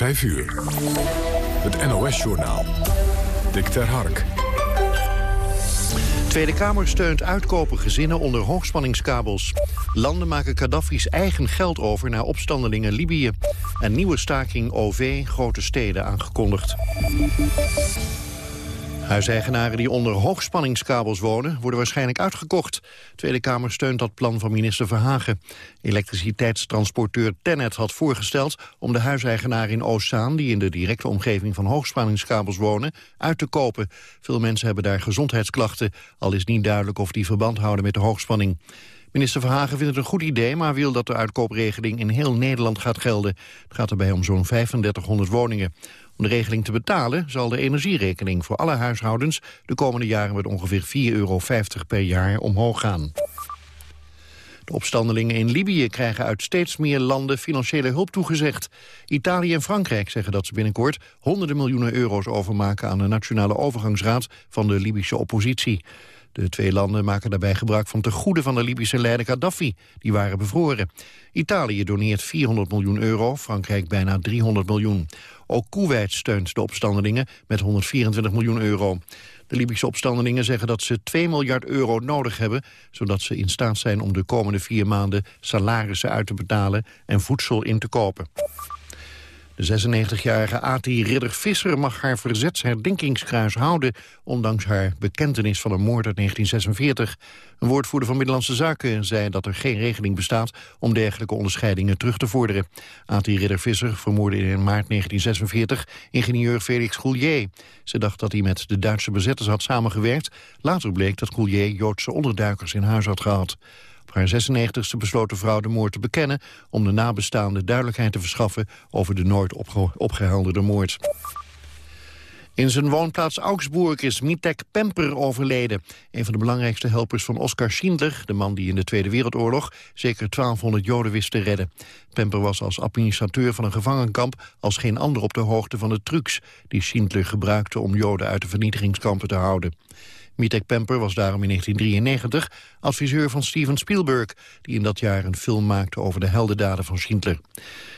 5 uur. Het NOS-journaal. Dick ter Hark. Tweede Kamer steunt uitkopen gezinnen onder hoogspanningskabels. Landen maken Gaddafi's eigen geld over naar opstandelingen Libië. En nieuwe staking OV grote steden aangekondigd. Huiseigenaren die onder hoogspanningskabels wonen... worden waarschijnlijk uitgekocht. Tweede Kamer steunt dat plan van minister Verhagen. Elektriciteitstransporteur Tennet had voorgesteld... om de huiseigenaren in Oostzaan... die in de directe omgeving van hoogspanningskabels wonen... uit te kopen. Veel mensen hebben daar gezondheidsklachten... al is niet duidelijk of die verband houden met de hoogspanning. Minister Verhagen vindt het een goed idee, maar wil dat de uitkoopregeling in heel Nederland gaat gelden. Het gaat erbij om zo'n 3500 woningen. Om de regeling te betalen zal de energierekening voor alle huishoudens de komende jaren met ongeveer 4,50 euro per jaar omhoog gaan. De opstandelingen in Libië krijgen uit steeds meer landen financiële hulp toegezegd. Italië en Frankrijk zeggen dat ze binnenkort honderden miljoenen euro's overmaken aan de Nationale Overgangsraad van de Libische oppositie. De twee landen maken daarbij gebruik van te goede van de Libische leider Gaddafi. Die waren bevroren. Italië doneert 400 miljoen euro, Frankrijk bijna 300 miljoen. Ook Kuwait steunt de opstandelingen met 124 miljoen euro. De Libische opstandelingen zeggen dat ze 2 miljard euro nodig hebben... zodat ze in staat zijn om de komende vier maanden salarissen uit te betalen... en voedsel in te kopen. De 96-jarige Ati Ridder Visser mag haar verzetsherdenkingskruis houden... ondanks haar bekentenis van een moord uit 1946. Een woordvoerder van Middellandse Zaken zei dat er geen regeling bestaat... om dergelijke onderscheidingen terug te vorderen. Ati Ridder Visser vermoordde in maart 1946 ingenieur Felix Goulier. Ze dacht dat hij met de Duitse bezetters had samengewerkt. Later bleek dat Goulier Joodse onderduikers in huis had gehad. Op haar 96e besloot de vrouw de moord te bekennen... om de nabestaanden duidelijkheid te verschaffen over de nooit opgehelderde moord. In zijn woonplaats Augsburg is Mitek Pemper overleden. Een van de belangrijkste helpers van Oskar Schindler... de man die in de Tweede Wereldoorlog zeker 1200 Joden wist te redden. Pemper was als administrateur van een gevangenkamp... als geen ander op de hoogte van de trucs... die Schindler gebruikte om Joden uit de vernietigingskampen te houden. Mitek Pemper was daarom in 1993 adviseur van Steven Spielberg... die in dat jaar een film maakte over de heldendaden van Schindler.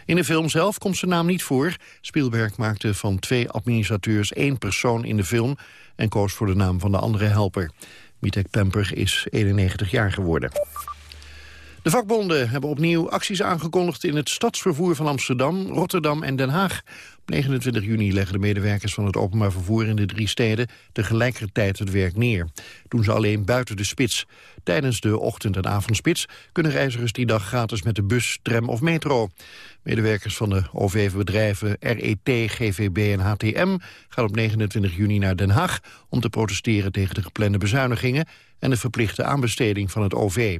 In de film zelf komt zijn naam niet voor. Spielberg maakte van twee administrateurs één persoon in de film... en koos voor de naam van de andere helper. Mitek Pemper is 91 jaar geworden. De vakbonden hebben opnieuw acties aangekondigd in het stadsvervoer van Amsterdam, Rotterdam en Den Haag. Op 29 juni leggen de medewerkers van het openbaar vervoer in de drie steden tegelijkertijd het werk neer. Doen ze alleen buiten de spits. Tijdens de ochtend- en avondspits kunnen reizigers die dag gratis met de bus, tram of metro. Medewerkers van de OV-bedrijven RET, GVB en HTM gaan op 29 juni naar Den Haag om te protesteren tegen de geplande bezuinigingen en de verplichte aanbesteding van het OV.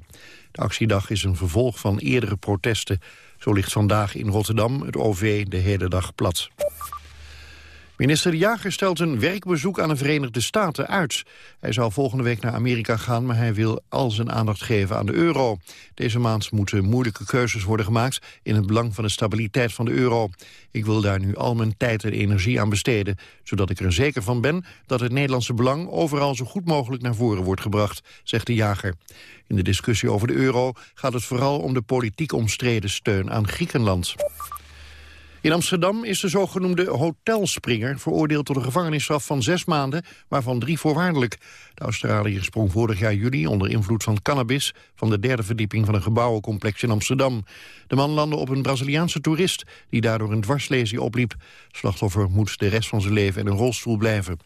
De actiedag is een vervolg van eerdere protesten. Zo ligt vandaag in Rotterdam het OV de hele dag plat. Minister Jager stelt een werkbezoek aan de Verenigde Staten uit. Hij zou volgende week naar Amerika gaan, maar hij wil al zijn aandacht geven aan de euro. Deze maand moeten moeilijke keuzes worden gemaakt in het belang van de stabiliteit van de euro. Ik wil daar nu al mijn tijd en energie aan besteden, zodat ik er zeker van ben dat het Nederlandse belang overal zo goed mogelijk naar voren wordt gebracht, zegt De Jager. In de discussie over de euro gaat het vooral om de politiek omstreden steun aan Griekenland. In Amsterdam is de zogenoemde hotelspringer veroordeeld tot een gevangenisstraf van zes maanden, waarvan drie voorwaardelijk. De Australiër sprong vorig jaar juli onder invloed van cannabis van de derde verdieping van een gebouwencomplex in Amsterdam. De man landde op een Braziliaanse toerist die daardoor een dwarslesie opliep. Slachtoffer moet de rest van zijn leven in een rolstoel blijven.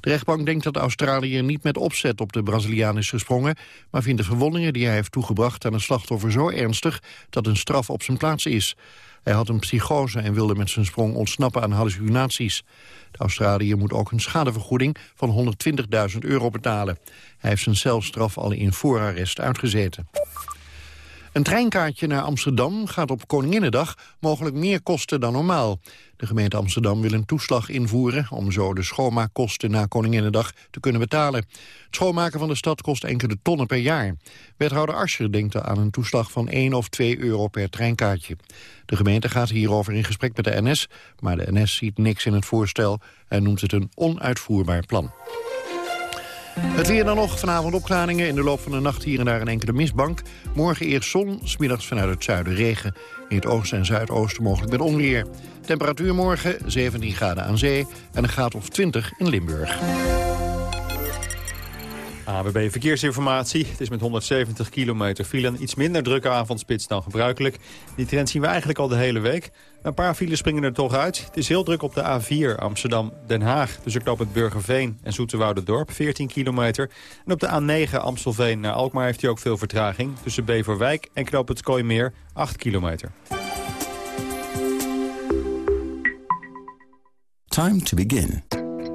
De rechtbank denkt dat de Australiër niet met opzet op de Braziliaan is gesprongen, maar vindt de verwondingen die hij heeft toegebracht aan het slachtoffer zo ernstig dat een straf op zijn plaats is. Hij had een psychose en wilde met zijn sprong ontsnappen aan hallucinaties. De Australiër moet ook een schadevergoeding van 120.000 euro betalen. Hij heeft zijn celstraf al in voorarrest uitgezeten. Een treinkaartje naar Amsterdam gaat op Koninginnedag mogelijk meer kosten dan normaal. De gemeente Amsterdam wil een toeslag invoeren... om zo de schoonmaakkosten na Koninginnedag te kunnen betalen. Het schoonmaken van de stad kost enkele tonnen per jaar. Wethouder Ascher denkt aan een toeslag van 1 of 2 euro per treinkaartje. De gemeente gaat hierover in gesprek met de NS... maar de NS ziet niks in het voorstel en noemt het een onuitvoerbaar plan. Het weer dan nog, vanavond opklaringen. In de loop van de nacht hier en daar een enkele mistbank. Morgen eerst zon, smiddags vanuit het zuiden regen. In het oosten en zuidoosten mogelijk met onweer. Temperatuur morgen 17 graden aan zee en een graad of 20 in Limburg. ABB Verkeersinformatie. Het is met 170 kilometer file een iets minder drukke avondspits dan gebruikelijk. Die trend zien we eigenlijk al de hele week. Een paar files springen er toch uit. Het is heel druk op de A4 Amsterdam-Den Haag. Dus ook op het Burgerveen en Dorp 14 kilometer. En op de A9 Amstelveen naar Alkmaar heeft hij ook veel vertraging. Tussen Beverwijk en Knoop het Kooimeer 8 kilometer. Time to begin.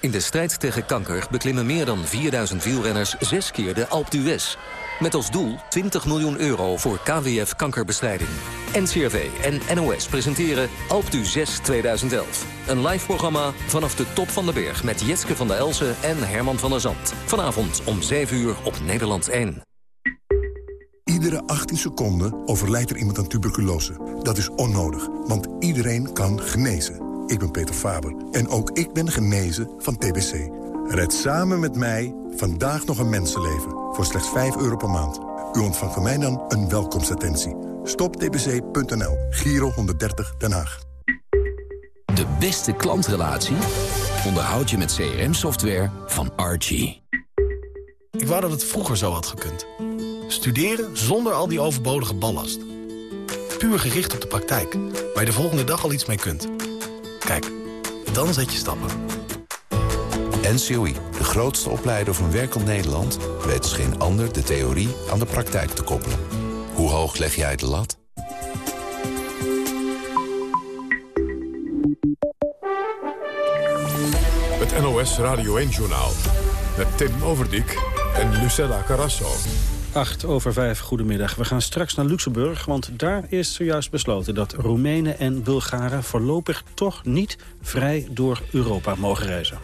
In de strijd tegen kanker beklimmen meer dan 4000 wielrenners zes keer de Alpe d'Huez. Met als doel 20 miljoen euro voor KWF kankerbestrijding. NCRV en NOS presenteren Alpe d'Huez 2011. Een live programma vanaf de top van de berg met Jetske van der Elsen en Herman van der Zand. Vanavond om 7 uur op Nederland 1. Iedere 18 seconden overlijdt er iemand aan tuberculose. Dat is onnodig, want iedereen kan genezen. Ik ben Peter Faber en ook ik ben genezen van TBC. Red samen met mij vandaag nog een mensenleven voor slechts 5 euro per maand. U ontvangt van mij dan een welkomstattentie. Stoptbc.nl, Giro 130 Den Haag. De beste klantrelatie onderhoud je met CRM-software van Archie. Ik wou dat het vroeger zo had gekund. Studeren zonder al die overbodige ballast. Puur gericht op de praktijk, waar je de volgende dag al iets mee kunt. Kijk, dan zet je stappen. NCOI, de grootste opleider van werkend Nederland... weet als geen ander de theorie aan de praktijk te koppelen. Hoe hoog leg jij de lat? Het NOS Radio 1-journaal met Tim Overdijk en Lucella Carrasso. 8 over 5, goedemiddag. We gaan straks naar Luxemburg, want daar is zojuist besloten... dat Roemenen en Bulgaren voorlopig toch niet vrij door Europa mogen reizen.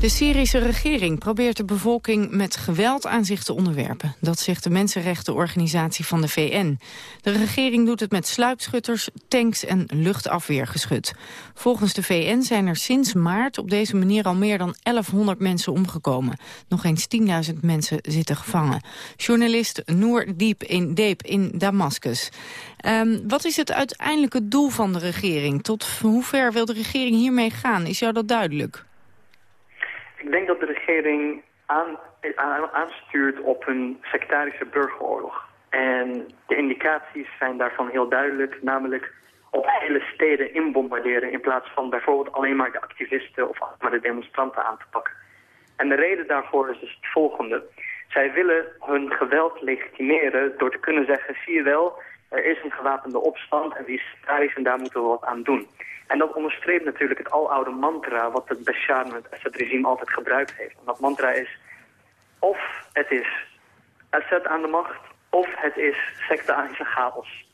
De Syrische regering probeert de bevolking met geweld aan zich te onderwerpen. Dat zegt de mensenrechtenorganisatie van de VN. De regering doet het met sluipschutters, tanks en luchtafweergeschut. Volgens de VN zijn er sinds maart op deze manier al meer dan 1100 mensen omgekomen. Nog eens 10.000 mensen zitten gevangen. Journalist Noor Diep in Deep in Damascus. Um, wat is het uiteindelijke doel van de regering? Tot hoe ver wil de regering hiermee gaan? Is jou dat duidelijk? Ik denk dat de regering aan, aanstuurt op een sectarische burgeroorlog. En de indicaties zijn daarvan heel duidelijk, namelijk op hele steden inbombarderen... in plaats van bijvoorbeeld alleen maar de activisten of maar de demonstranten aan te pakken. En de reden daarvoor is dus het volgende. Zij willen hun geweld legitimeren door te kunnen zeggen... zie je wel, er is een gewapende opstand en die is sectarisch en daar moeten we wat aan doen. En dat onderstreept natuurlijk het aloude mantra wat het Bashar en het Assad-regime altijd gebruikt heeft. En dat mantra is, of het is Assad aan de macht, of het is sectarische chaos.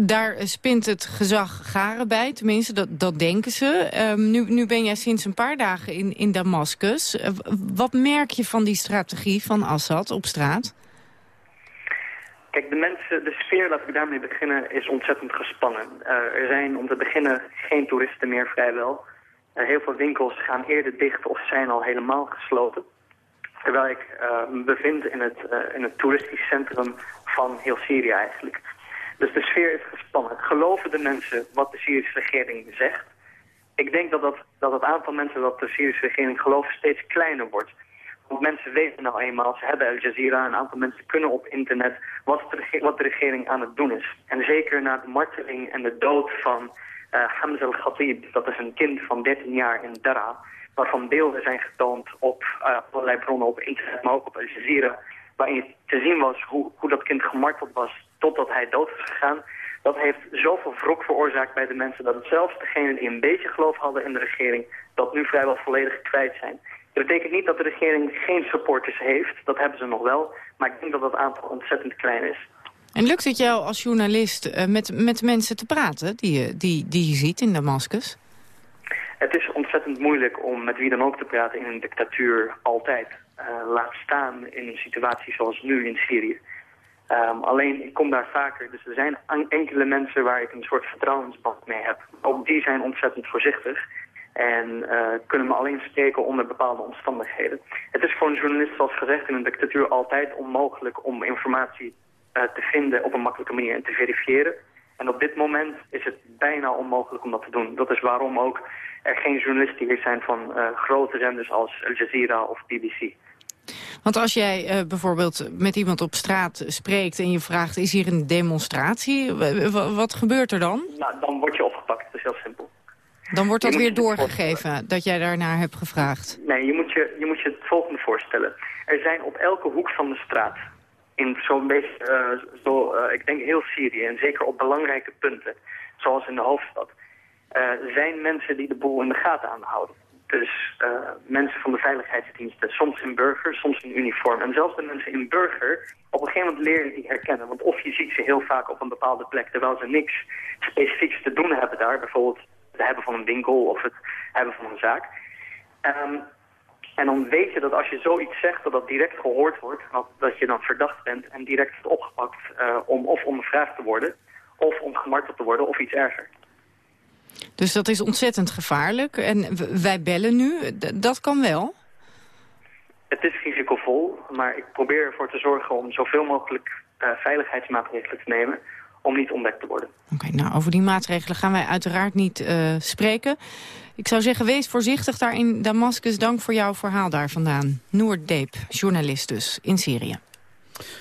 daar spint het gezag garen bij, tenminste, dat, dat denken ze. Um, nu, nu ben jij sinds een paar dagen in, in Damascus. Uh, wat merk je van die strategie van Assad op straat? Kijk, de mensen, de sfeer, laat ik daarmee beginnen, is ontzettend gespannen. Uh, er zijn om te beginnen geen toeristen meer vrijwel. Uh, heel veel winkels gaan eerder dicht of zijn al helemaal gesloten. Terwijl ik uh, me bevind in het, in het toeristisch centrum van heel Syrië eigenlijk. Dus de sfeer is gespannen. Geloven de mensen wat de Syrische regering zegt? ik denk dat, dat, dat het aantal mensen dat de Syrische regering gelooft steeds kleiner wordt. Want mensen weten nou eenmaal, ze hebben Al Jazeera, een aantal mensen kunnen op internet wat de, wat de regering aan het doen is. En zeker na de marteling en de dood van uh, Hamza al-Khatib, dat is een kind van 13 jaar in Dara, waarvan beelden zijn getoond op uh, allerlei bronnen op internet, maar ook op Al Jazeera, waarin te zien was hoe, hoe dat kind gemarteld was totdat hij dood is gegaan. Dat heeft zoveel wrok veroorzaakt bij de mensen dat zelfs degenen die een beetje geloof hadden in de regering, dat nu vrijwel volledig kwijt zijn. Dat betekent niet dat de regering geen supporters heeft, dat hebben ze nog wel, maar ik denk dat dat aantal ontzettend klein is. En lukt het jou als journalist uh, met, met mensen te praten die je, die, die je ziet in Damascus? Het is ontzettend moeilijk om met wie dan ook te praten in een dictatuur altijd. Uh, laat staan in een situatie zoals nu in Syrië. Um, alleen, ik kom daar vaker, dus er zijn enkele mensen waar ik een soort vertrouwensband mee heb. Ook die zijn ontzettend voorzichtig en uh, kunnen me alleen spreken onder bepaalde omstandigheden. Het is voor een journalist, zoals gezegd, in een dictatuur altijd onmogelijk om informatie uh, te vinden op een makkelijke manier en te verifiëren. En op dit moment is het bijna onmogelijk om dat te doen. Dat is waarom ook er geen journalisten hier zijn van uh, grote zenders als Al Jazeera of BBC. Want als jij bijvoorbeeld met iemand op straat spreekt en je vraagt... is hier een demonstratie, wat gebeurt er dan? Nou, dan word je opgepakt, dat is heel simpel. Dan wordt dat weer doorgegeven, dat jij daarnaar hebt gevraagd? Nee, je moet je, je moet je het volgende voorstellen. Er zijn op elke hoek van de straat, in zo'n beetje, uh, zo, uh, ik denk heel Syrië... en zeker op belangrijke punten, zoals in de hoofdstad... zijn mensen die de boel in de gaten aanhouden. Dus mensen van de veiligheidsdiensten, soms in burger, soms in uniform. En zelfs de mensen in burger, op een gegeven moment leren die herkennen. Want of je ziet ze heel vaak op een bepaalde plek, terwijl ze niks specifieks te doen hebben daar. Bijvoorbeeld hebben van een winkel of het hebben van een zaak. Um, en dan weet je dat als je zoiets zegt, dat dat direct gehoord wordt. Dat, dat je dan verdacht bent en direct wordt opgepakt uh, om of ondervraagd te worden... of om gemarteld te worden of iets erger. Dus dat is ontzettend gevaarlijk. En wij bellen nu, dat kan wel? Het is risicovol, maar ik probeer ervoor te zorgen om zoveel mogelijk uh, veiligheidsmaatregelen te nemen om niet ontdekt te worden. Oké, nou over die maatregelen gaan wij uiteraard niet uh, spreken. Ik zou zeggen, wees voorzichtig daar in Damascus. Dank voor jouw verhaal daar vandaan. Noor Deep, journalist dus, in Syrië.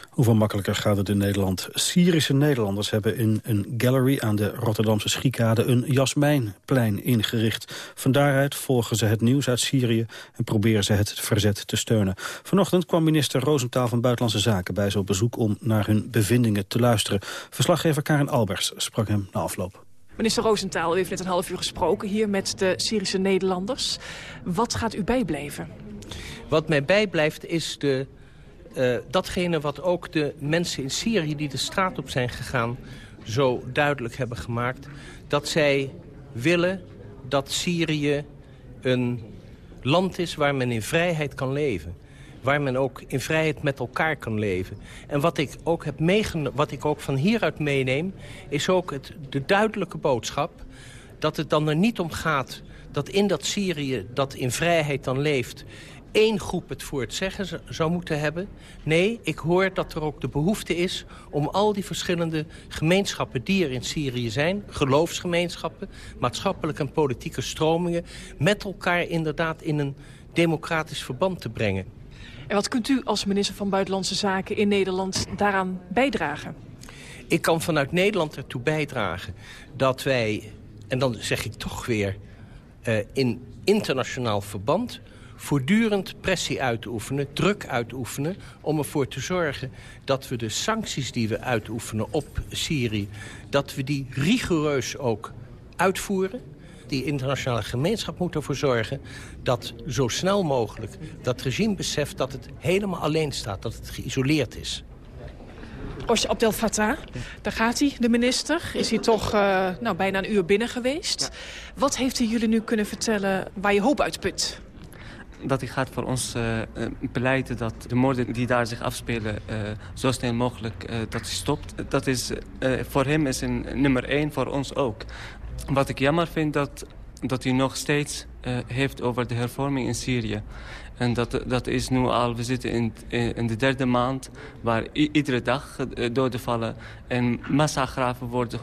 Hoeveel makkelijker gaat het in Nederland? Syrische Nederlanders hebben in een gallery aan de Rotterdamse Schiekade een Jasmijnplein ingericht. Van daaruit volgen ze het nieuws uit Syrië en proberen ze het verzet te steunen. Vanochtend kwam minister Roosentaal van Buitenlandse Zaken bij ze op bezoek om naar hun bevindingen te luisteren. Verslaggever Karen Albers sprak hem na afloop. Minister Roosentaal, u heeft net een half uur gesproken hier met de Syrische Nederlanders. Wat gaat u bijblijven? Wat mij bijblijft is de uh, datgene wat ook de mensen in Syrië die de straat op zijn gegaan... zo duidelijk hebben gemaakt. Dat zij willen dat Syrië een land is waar men in vrijheid kan leven. Waar men ook in vrijheid met elkaar kan leven. En wat ik ook, heb wat ik ook van hieruit meeneem... is ook het, de duidelijke boodschap dat het dan er niet om gaat... dat in dat Syrië dat in vrijheid dan leeft één groep het voor het zeggen zou moeten hebben. Nee, ik hoor dat er ook de behoefte is om al die verschillende gemeenschappen die er in Syrië zijn... geloofsgemeenschappen, maatschappelijke en politieke stromingen... met elkaar inderdaad in een democratisch verband te brengen. En wat kunt u als minister van Buitenlandse Zaken in Nederland daaraan bijdragen? Ik kan vanuit Nederland ertoe bijdragen dat wij, en dan zeg ik toch weer... Uh, in internationaal verband voortdurend pressie uitoefenen, druk uitoefenen... om ervoor te zorgen dat we de sancties die we uitoefenen op Syrië... dat we die rigoureus ook uitvoeren. Die internationale gemeenschap moet ervoor zorgen dat zo snel mogelijk dat regime beseft dat het helemaal alleen staat, dat het geïsoleerd is. Osje Abdel Fattah, daar gaat hij, de minister. Is hij toch uh, nou, bijna een uur binnen geweest. Wat heeft hij jullie nu kunnen vertellen waar je hoop uit put? Dat hij gaat voor ons uh, beleiden dat de moorden die daar zich afspelen uh, zo snel mogelijk uh, dat stopt. Dat is voor hem is een nummer één, voor ons ook. Wat ik jammer vind dat dat hij nog steeds heeft over de hervorming in Syrië. En dat, dat is nu al, we zitten in, in de derde maand... waar iedere dag doden vallen en massagraven worden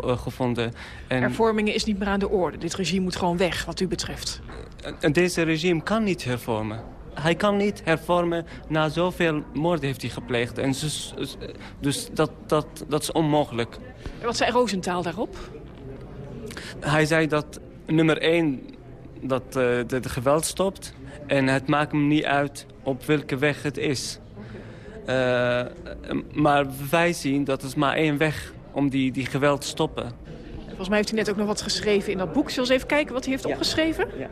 gevonden. En... Hervormingen is niet meer aan de orde. Dit regime moet gewoon weg, wat u betreft. En deze regime kan niet hervormen hij kan niet hervormen na zoveel moorden heeft hij gepleegd. En dus dus dat, dat, dat is onmogelijk. En wat zei Roosentaal daarop? Hij zei dat nummer één, dat uh, de, de, geweld stopt. En het maakt hem niet uit op welke weg het is. Uh, maar wij zien dat is maar één weg om die, die geweld te stoppen. Volgens mij heeft hij net ook nog wat geschreven in dat boek. Zullen we eens even kijken wat hij heeft opgeschreven? Ja.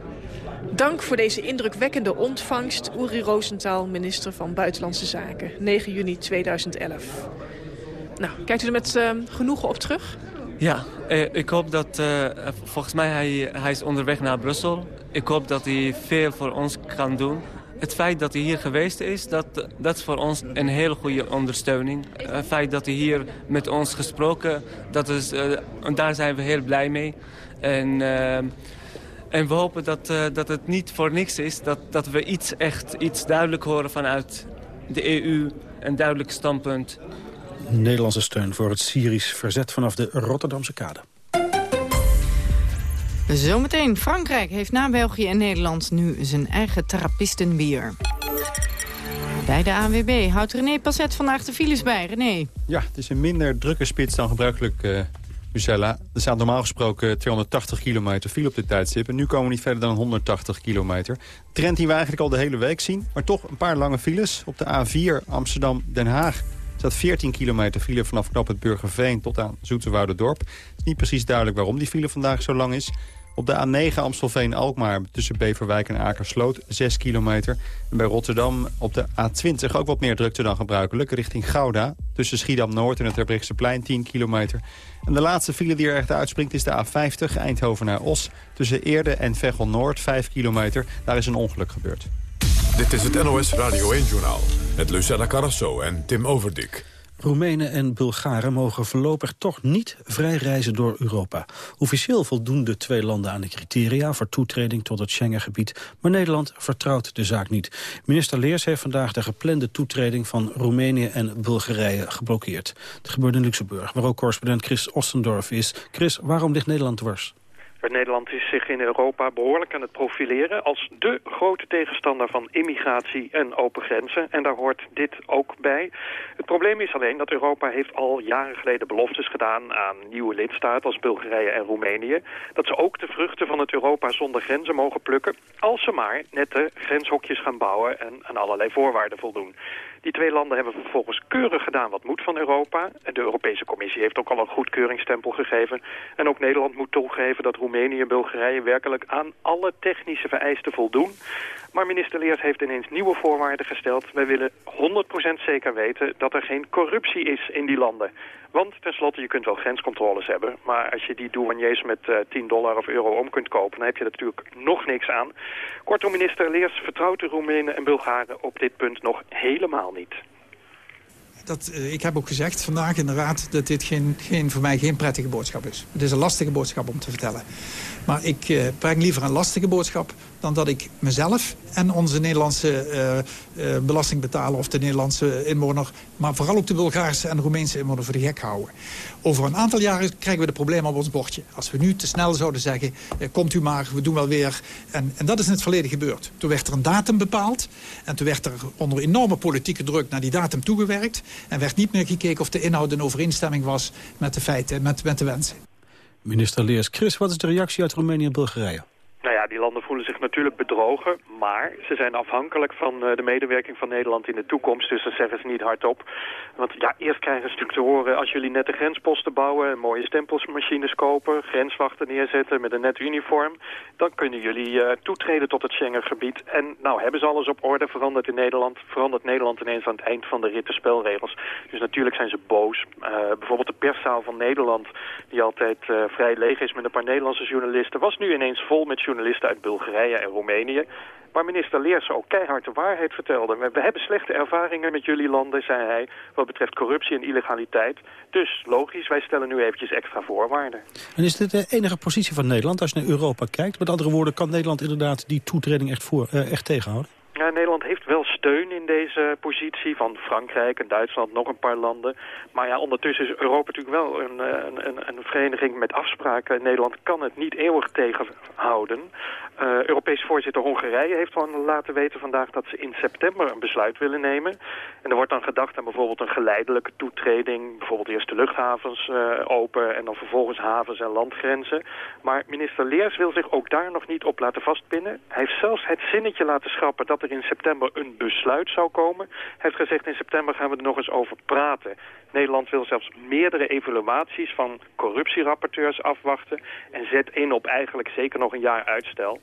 Dank voor deze indrukwekkende ontvangst. Uri Rosenthal, minister van Buitenlandse Zaken. 9 juni 2011. Nou, kijkt u er met uh, genoegen op terug? Ja, eh, ik hoop dat... Uh, volgens mij hij, hij is onderweg naar Brussel. Ik hoop dat hij veel voor ons kan doen. Het feit dat hij hier geweest is, dat, dat is voor ons een hele goede ondersteuning. Het feit dat hij hier met ons gesproken, dat is, uh, daar zijn we heel blij mee. En... En we hopen dat, uh, dat het niet voor niks is. Dat, dat we iets echt iets duidelijk horen vanuit de EU. Een duidelijk standpunt. Nederlandse steun voor het Syrisch verzet vanaf de Rotterdamse kade. Zometeen, Frankrijk heeft na België en Nederland nu zijn eigen trappistenbier. Bij de ANWB houdt René Passet vandaag de files bij. René. Ja, het is een minder drukke spits dan gebruikelijk uh, er staat normaal gesproken 280 kilometer file op dit tijdstip. En nu komen we niet verder dan 180 kilometer. Trend die we eigenlijk al de hele week zien. Maar toch een paar lange files. Op de A4 Amsterdam-Den Haag staat 14 kilometer file vanaf knap het Burgerveen tot aan Dorp. Het is niet precies duidelijk waarom die file vandaag zo lang is. Op de A9 Amstelveen-Alkmaar tussen Beverwijk en Akersloot 6 kilometer. En bij Rotterdam op de A20 ook wat meer drukte dan gebruikelijk. Richting Gouda tussen Schiedam-Noord en het plein 10 kilometer. En de laatste file die er echt uitspringt is de A50 Eindhoven naar Os. Tussen Eerde en Veghel-Noord 5 kilometer. Daar is een ongeluk gebeurd. Dit is het NOS Radio 1-journaal met Lucella Carrasso en Tim Overdik. Roemenen en Bulgaren mogen voorlopig toch niet vrij reizen door Europa. Officieel voldoen de twee landen aan de criteria voor toetreding tot het Schengengebied, maar Nederland vertrouwt de zaak niet. Minister Leers heeft vandaag de geplande toetreding van Roemenië en Bulgarije geblokkeerd. Het gebeurde in Luxemburg, waar ook correspondent Chris Ostendorf is. Chris, waarom ligt Nederland dwars? Nederland is zich in Europa behoorlijk aan het profileren als de grote tegenstander van immigratie en open grenzen. En daar hoort dit ook bij. Het probleem is alleen dat Europa heeft al jaren geleden beloftes gedaan aan nieuwe lidstaten als Bulgarije en Roemenië. Dat ze ook de vruchten van het Europa zonder grenzen mogen plukken als ze maar net de grenshokjes gaan bouwen en aan allerlei voorwaarden voldoen. Die twee landen hebben vervolgens keurig gedaan wat moet van Europa. De Europese Commissie heeft ook al een goedkeuringstempel gegeven. En ook Nederland moet toegeven dat Roemenië en Bulgarije werkelijk aan alle technische vereisten voldoen. Maar minister Leers heeft ineens nieuwe voorwaarden gesteld. Wij willen 100% zeker weten dat er geen corruptie is in die landen. Want tenslotte, je kunt wel grenscontroles hebben... maar als je die douaniers met uh, eh, 10 dollar of euro om kunt kopen... dan heb je er natuurlijk nog niks aan. Kortom, minister Leers vertrouwt de Roemenen en Bulgaren op dit punt nog helemaal niet. Dat, uh, ik heb ook gezegd vandaag in de raad dat dit geen, geen, voor mij geen prettige boodschap is. Het is een lastige boodschap om te vertellen. Maar ik breng liever een lastige boodschap dan dat ik mezelf en onze Nederlandse uh, uh, belastingbetaler of de Nederlandse inwoner... maar vooral ook de Bulgaarse en Roemeense inwoner voor de gek houden. Over een aantal jaren krijgen we de problemen op ons bordje. Als we nu te snel zouden zeggen, komt u maar, we doen wel weer. En, en dat is in het verleden gebeurd. Toen werd er een datum bepaald en toen werd er onder enorme politieke druk naar die datum toegewerkt... en werd niet meer gekeken of de inhoud in overeenstemming was met de feiten, met, met de wensen. Minister Leers, Chris, wat is de reactie uit Roemenië en Bulgarije? Die landen voelen zich natuurlijk bedrogen, maar ze zijn afhankelijk van uh, de medewerking van Nederland in de toekomst. Dus dat zeggen ze niet hardop. Want ja, eerst krijgen ze natuurlijk te horen, als jullie net de grensposten bouwen, mooie stempelsmachines kopen, grenswachten neerzetten met een net uniform, dan kunnen jullie uh, toetreden tot het Schengengebied. En nou hebben ze alles op orde, verandert in Nederland, verandert Nederland ineens aan het eind van de rit de spelregels. Dus natuurlijk zijn ze boos. Uh, bijvoorbeeld de perszaal van Nederland, die altijd vrij leeg is met een paar Nederlandse journalisten, was nu ineens vol met journalisten journalisten uit Bulgarije en Roemenië waar minister Leers ook keihard de waarheid vertelde. We, hebben slechte ervaringen met jullie landen, zei hij, wat betreft corruptie en illegaliteit. Dus logisch, wij stellen nu eventjes extra voorwaarden. En is dit de enige positie van Nederland als je naar Europa kijkt? Met andere woorden, kan Nederland inderdaad die toetreding echt, voor, uh, echt tegenhouden? Ja, Nederland heeft wel steun in deze positie van Frankrijk en Duitsland, nog een paar landen. Maar ja, ondertussen is Europa natuurlijk wel een, een, een, een vereniging met afspraken. Nederland kan het niet eeuwig tegenhouden. Uh, Europees voorzitter Hongarije heeft van laten weten vandaag dat ze in september een besluit willen nemen. En er wordt dan gedacht aan bijvoorbeeld een geleidelijke toetreding. Bijvoorbeeld eerst de luchthavens uh, open en dan vervolgens havens en landgrenzen. Maar minister Leers wil zich ook daar nog niet op laten vastpinnen. Hij heeft zelfs het zinnetje laten schrappen dat er in september een besluit zou komen. Hij heeft gezegd in september gaan we er nog eens over praten. Nederland wil zelfs meerdere evaluaties van corruptierapporteurs afwachten... en zet in op eigenlijk zeker nog een jaar uitstel.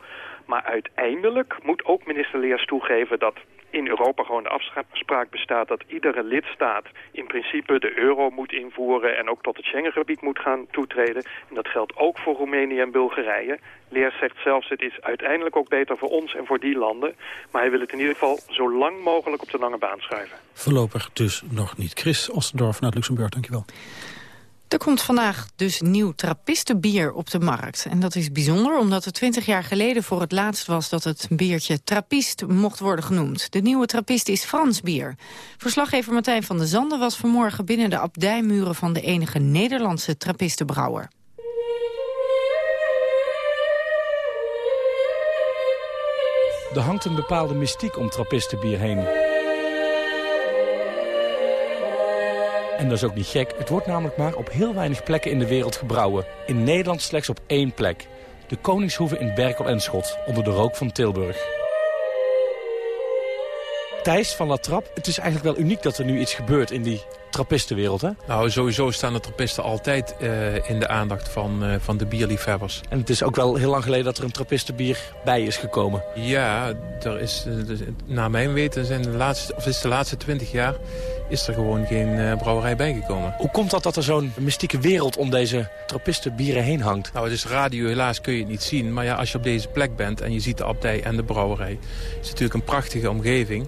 Maar uiteindelijk moet ook minister Leers toegeven dat in Europa gewoon de afspraak bestaat dat iedere lidstaat in principe de euro moet invoeren en ook tot het Schengengebied moet gaan toetreden. En dat geldt ook voor Roemenië en Bulgarije. Leers zegt zelfs het is uiteindelijk ook beter voor ons en voor die landen. Maar hij wil het in ieder geval zo lang mogelijk op de lange baan schrijven. Voorlopig dus nog niet. Chris Ostendorf vanuit Luxemburg, dankjewel. Er komt vandaag dus nieuw trappistenbier op de markt. En dat is bijzonder omdat het 20 jaar geleden voor het laatst was... dat het biertje trappist mocht worden genoemd. De nieuwe trappist is Frans bier. Verslaggever Martijn van der Zanden was vanmorgen... binnen de abdijmuren van de enige Nederlandse trappistenbrouwer. Er hangt een bepaalde mystiek om trappistenbier heen... En dat is ook niet gek. Het wordt namelijk maar op heel weinig plekken in de wereld gebrouwen. In Nederland slechts op één plek. De Koningshoeve in Berkel en Schot, onder de rook van Tilburg. Thijs van La Trap, het is eigenlijk wel uniek dat er nu iets gebeurt in die trappistenwereld, hè? Nou, sowieso staan de trappisten altijd uh, in de aandacht van, uh, van de bierliefhebbers. En het is ook wel heel lang geleden dat er een trappistenbier bij is gekomen. Ja, er is, uh, naar mijn weten zijn de laatste, of is de laatste twintig jaar is er gewoon geen brouwerij bijgekomen. Hoe komt dat dat er zo'n mystieke wereld om deze trappistenbieren heen hangt? Nou, het is radio, helaas kun je het niet zien. Maar ja, als je op deze plek bent en je ziet de abdij en de brouwerij... is het natuurlijk een prachtige omgeving...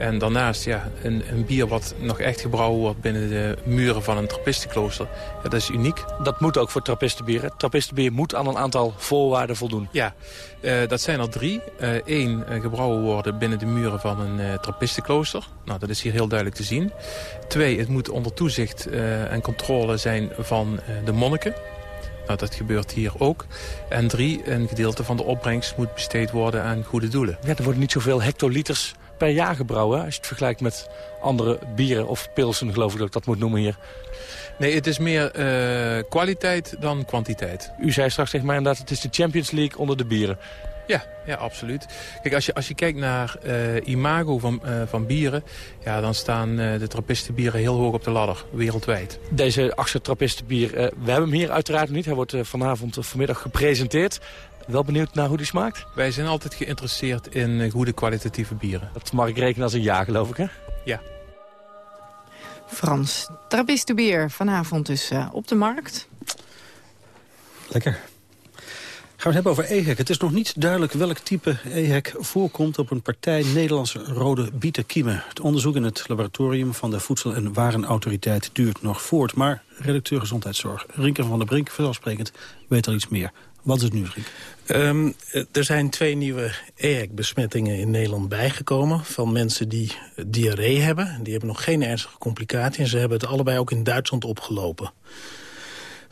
En daarnaast ja, een, een, bier wat nog echt gebrouwen wordt binnen de muren van een trappistenklooster. Ja, dat is uniek. Dat moet ook voor trappistenbier. Trappistenbier moet aan een aantal voorwaarden voldoen. Ja, uh, dat zijn er drie. Eén, uh, uh, gebrouwen worden binnen de muren van een trappistenklooster. Nou, dat is hier heel duidelijk te zien. Twee, het moet onder toezicht en controle zijn van de monniken. Nou, dat gebeurt hier ook. En drie, een gedeelte van de opbrengst moet besteed worden aan goede doelen. Ja, er worden niet zoveel hectoliters per jaar gebrouwen. Als je het vergelijkt met andere bieren of pilsen, geloof ik dat ik dat moet noemen hier. Nee, het is meer uh, kwaliteit dan kwantiteit. U zei straks zeg maar inderdaad, het is de Champions League onder de bieren. Ja, ja, absoluut. Kijk, als je, als je kijkt naar uh, imago van, uh, van bieren... Ja, dan staan uh, de trappistenbieren heel hoog op de ladder, wereldwijd. Deze achtste trappistenbier, we hebben hem hier uiteraard niet. Hij wordt vanavond of vanmiddag gepresenteerd. Wel benieuwd naar hoe die smaakt? Wij zijn altijd geïnteresseerd in goede kwalitatieve bieren. Dat mag ik rekenen als een ja, geloof ik, hè? Ja. Frans, trappistenbier vanavond dus op de markt. Lekker. Gaan we het hebben over EHEC. Het is nog niet duidelijk welk type EHEC voorkomt op een partij Nederlandse rode bietenkiemen. Het onderzoek in het laboratorium van de Voedsel- en Warenautoriteit duurt nog voort. Maar redacteur Gezondheidszorg, Rinker van der Brink, vanzelfsprekend, weet al iets meer. Wat is het nieuws? Um, er zijn twee nieuwe EHEC-besmettingen in Nederland bijgekomen... van mensen die diarree hebben. Die hebben nog geen ernstige complicatie... en ze hebben het allebei ook in Duitsland opgelopen.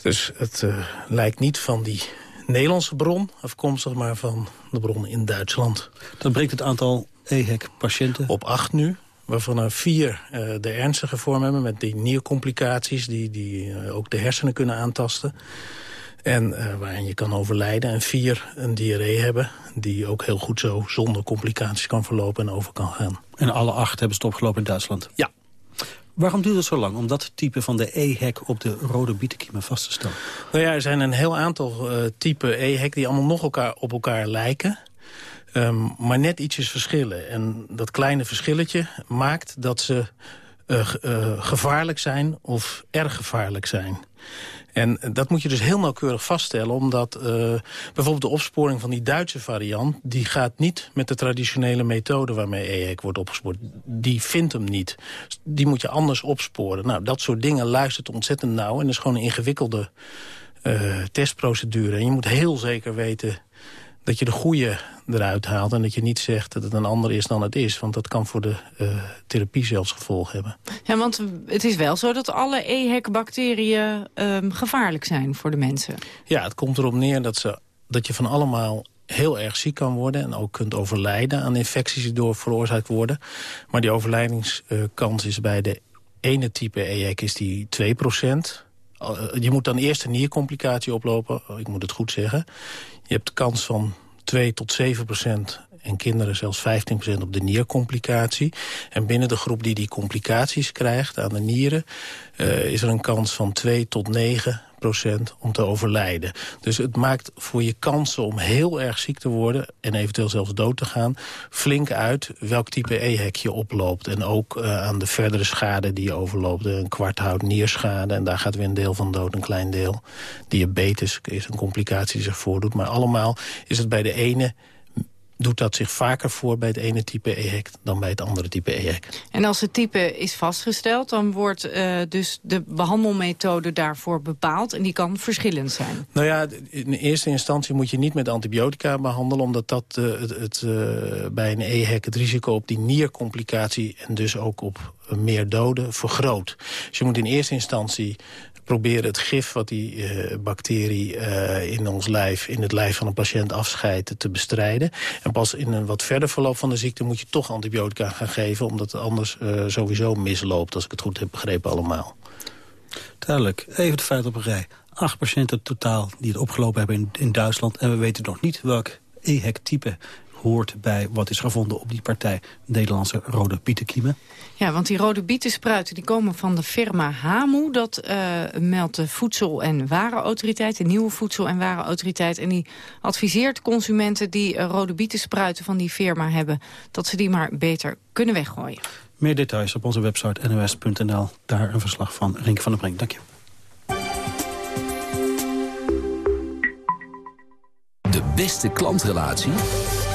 Dus het uh, lijkt niet van die Nederlandse bron, afkomstig maar van de bron in Duitsland. Dan breekt het aantal EHEC-patiënten? Op acht nu, waarvan er vier uh, de ernstige vorm hebben... met die niercomplicaties die, die uh, ook de hersenen kunnen aantasten. En uh, waarin je kan overlijden. En vier een diarree hebben, die ook heel goed zo zonder complicaties kan verlopen en over kan gaan. En alle acht hebben stopgelopen in Duitsland? Ja. Waarom duurt het zo lang om dat type van de EHEC op de rode bietenkiemen vast te stellen? Nou ja, er zijn een heel aantal uh, type EHEC die allemaal nog elkaar, op elkaar lijken. Um, maar net ietsjes verschillen. En dat kleine verschilletje maakt dat ze uh, uh, gevaarlijk zijn of erg gevaarlijk zijn. En dat moet je dus heel nauwkeurig vaststellen... omdat uh, bijvoorbeeld de opsporing van die Duitse variant... die gaat niet met de traditionele methode waarmee EHEC wordt opgespoord. Die vindt hem niet. Die moet je anders opsporen. Nou, dat soort dingen luistert ontzettend nauw... en is gewoon een ingewikkelde uh, testprocedure. En je moet heel zeker weten dat je de goede eruit haalt... en dat je niet zegt dat het een ander is dan het is. Want dat kan voor de uh, therapie zelfs gevolg hebben. Ja, want het is wel zo dat alle EHEC-bacteriën um, gevaarlijk zijn voor de mensen. Ja, het komt erop neer dat, ze, dat je van allemaal heel erg ziek kan worden... en ook kunt overlijden aan infecties die door veroorzaakt worden. Maar die overlijdingskans is bij de ene type EHEC is die 2 je moet dan eerst een niercomplicatie oplopen. Ik moet het goed zeggen. Je hebt de kans van 2 tot 7 procent en kinderen zelfs 15% op de niercomplicatie. En binnen de groep die die complicaties krijgt aan de nieren... Uh, is er een kans van 2 tot 9% om te overlijden. Dus het maakt voor je kansen om heel erg ziek te worden... en eventueel zelfs dood te gaan, flink uit welk type EHEC je oploopt. En ook uh, aan de verdere schade die je overloopt. Een kwart houdt nierschade en daar gaat weer een deel van dood, een klein deel. Diabetes is een complicatie die zich voordoet. Maar allemaal is het bij de ene doet dat zich vaker voor bij het ene type EHEC dan bij het andere type EHEC. En als het type is vastgesteld, dan wordt uh, dus de behandelmethode daarvoor bepaald en die kan verschillend zijn? Nou ja, in eerste instantie moet je niet met antibiotica behandelen, omdat dat uh, het, het uh, bij een EHEC het risico op die niercomplicatie en dus ook op meer doden vergroot. Dus je moet in eerste instantie proberen het gif wat die uh, bacterie uh, in ons lijf, in het lijf van een patiënt afscheidt, te bestrijden. En pas in een wat verder verloop van de ziekte moet je toch antibiotica gaan geven, omdat het anders uh, sowieso misloopt, als ik het goed heb begrepen allemaal. Duidelijk. Even de feiten op een rij. 8% patiënten totaal die het opgelopen hebben in, in Duitsland. En we weten nog niet welk EHEC-type hoort bij wat is gevonden op die partij Nederlandse rode bietenkiemen. Ja, want die rode bietenspruiten die komen van de firma Hamu. Dat uh, meldt de Voedsel- en Warenautoriteit, de nieuwe Voedsel- en Warenautoriteit. En die adviseert consumenten die uh, rode bietenspruiten van die firma hebben... dat ze die maar beter kunnen weggooien. Meer details op onze website nos.nl. Daar een verslag van Rink van der Brink. Dank je. De beste klantrelatie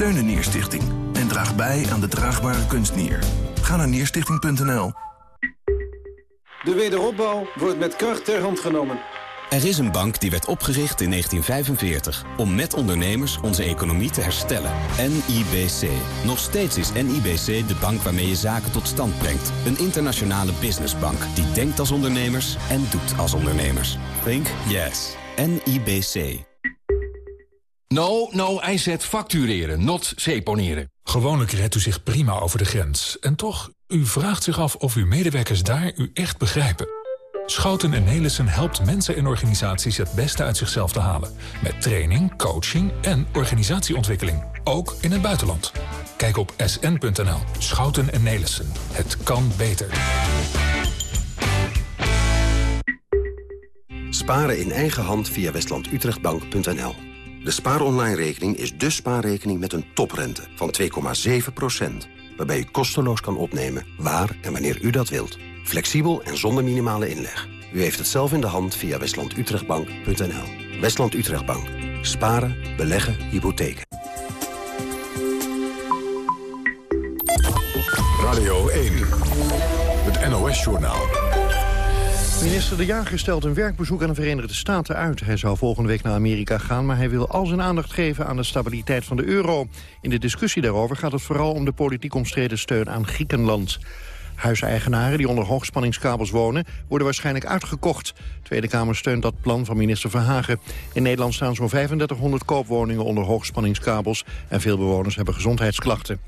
Steun de Nierstichting en draag bij aan de draagbare kunstnier. Ga naar nierstichting.nl. De wederopbouw wordt met kracht ter hand genomen. Er is een bank die werd opgericht in 1945 om met ondernemers onze economie te herstellen. NIBC. Nog steeds is NIBC de bank waarmee je zaken tot stand brengt. Een internationale businessbank die denkt als ondernemers en doet als ondernemers. Think yes. NIBC. No, no, IZ factureren, not seponeren. Gewoonlijk redt u zich prima over de grens. En toch, u vraagt zich af of uw medewerkers daar u echt begrijpen. Schouten en Nelissen helpt mensen en organisaties het beste uit zichzelf te halen. Met training, coaching en organisatieontwikkeling. Ook in het buitenland. Kijk op sn.nl. Schouten en Nelissen. Het kan beter. Sparen in eigen hand via westlandutrechtbank.nl. De spaaronline-rekening is de spaarrekening met een toprente van 2,7%. Waarbij u kosteloos kan opnemen waar en wanneer u dat wilt. Flexibel en zonder minimale inleg. U heeft het zelf in de hand via westlandutrechtbank.nl. Westland Utrechtbank. Sparen, beleggen, hypotheken. Radio 1. Het NOS-journaal. Minister De Jager stelt een werkbezoek aan de Verenigde Staten uit. Hij zou volgende week naar Amerika gaan, maar hij wil al zijn aandacht geven aan de stabiliteit van de euro. In de discussie daarover gaat het vooral om de politiek omstreden steun aan Griekenland. Huiseigenaren die onder hoogspanningskabels wonen... worden waarschijnlijk uitgekocht. Tweede Kamer steunt dat plan van minister Verhagen. In Nederland staan zo'n 3500 koopwoningen onder hoogspanningskabels... en veel bewoners hebben gezondheidsklachten.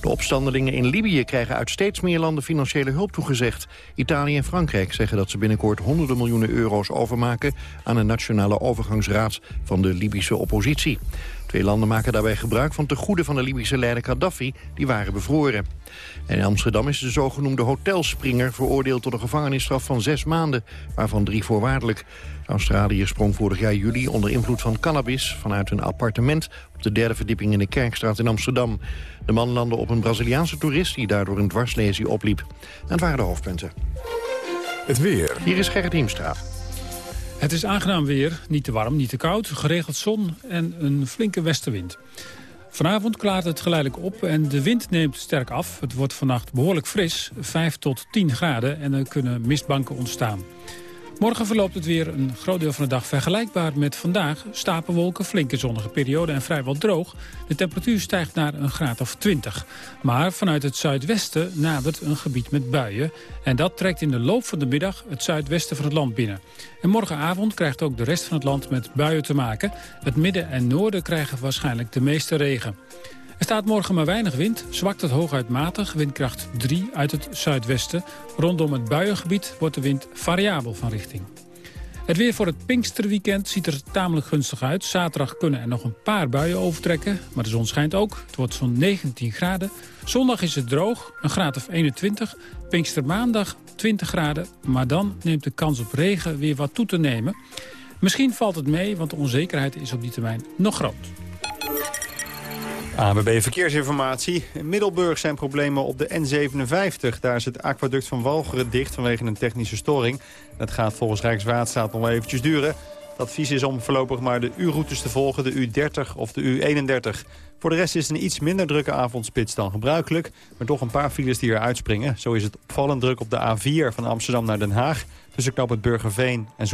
De opstandelingen in Libië krijgen uit steeds meer landen financiële hulp toegezegd. Italië en Frankrijk zeggen dat ze binnenkort honderden miljoenen euro's overmaken... aan een nationale overgangsraad van de Libische oppositie. Twee landen maken daarbij gebruik van te goede van de Libische leider Gaddafi... die waren bevroren. En in Amsterdam is de zogenoemde hotelspringer veroordeeld tot een gevangenisstraf van zes maanden, waarvan drie voorwaardelijk. Australië sprong vorig jaar juli onder invloed van cannabis vanuit een appartement op de derde verdieping in de Kerkstraat in Amsterdam. De man landde op een Braziliaanse toerist die daardoor een dwarslesie opliep. En het waren de hoofdpunten. Het weer. Hier is Gerrit Hiemstra. Het is aangenaam weer, niet te warm, niet te koud, geregeld zon en een flinke westenwind. Vanavond klaart het geleidelijk op en de wind neemt sterk af. Het wordt vannacht behoorlijk fris, 5 tot 10 graden en er kunnen mistbanken ontstaan. Morgen verloopt het weer een groot deel van de dag vergelijkbaar met vandaag. Stapelwolken, flinke zonnige periode en vrijwel droog. De temperatuur stijgt naar een graad of 20. Maar vanuit het zuidwesten nadert een gebied met buien. En dat trekt in de loop van de middag het zuidwesten van het land binnen. En morgenavond krijgt ook de rest van het land met buien te maken. Het midden en noorden krijgen waarschijnlijk de meeste regen. Er staat morgen maar weinig wind, zwakt het hooguit matig, windkracht 3 uit het zuidwesten. Rondom het buiengebied wordt de wind variabel van richting. Het weer voor het Pinksterweekend ziet er tamelijk gunstig uit. Zaterdag kunnen er nog een paar buien overtrekken, maar de zon schijnt ook. Het wordt zo'n 19 graden. Zondag is het droog, een graad of 21. Pinkstermaandag 20 graden, maar dan neemt de kans op regen weer wat toe te nemen. Misschien valt het mee, want de onzekerheid is op die termijn nog groot. ABB Verkeersinformatie. In Middelburg zijn problemen op de N57. Daar is het aquaduct van Walcheren dicht vanwege een technische storing. Dat gaat volgens Rijkswaterstaat nog eventjes duren. Het advies is om voorlopig maar de U-routes te volgen, de U30 of de U31. Voor de rest is het een iets minder drukke avondspits dan gebruikelijk. Maar toch een paar files die er uitspringen. Zo is het opvallend druk op de A4 van Amsterdam naar Den Haag. Tussen knooppunt Burgerveen en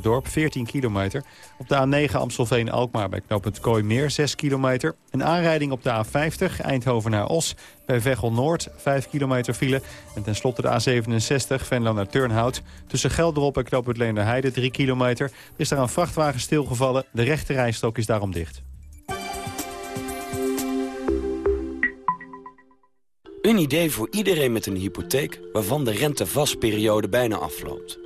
Dorp 14 kilometer. Op de A9 Amstelveen-Alkmaar bij knooppunt Kooimeer, 6 kilometer. Een aanrijding op de A50 Eindhoven naar Os. Bij Veghel Noord, 5 kilometer file. En tenslotte de A67 Venlo naar Turnhout. Tussen Gelderop en knooppunt Leenderheide, 3 kilometer. is daar een vrachtwagen stilgevallen. De rechte rijstok is daarom dicht. Een idee voor iedereen met een hypotheek waarvan de rentevastperiode bijna afloopt.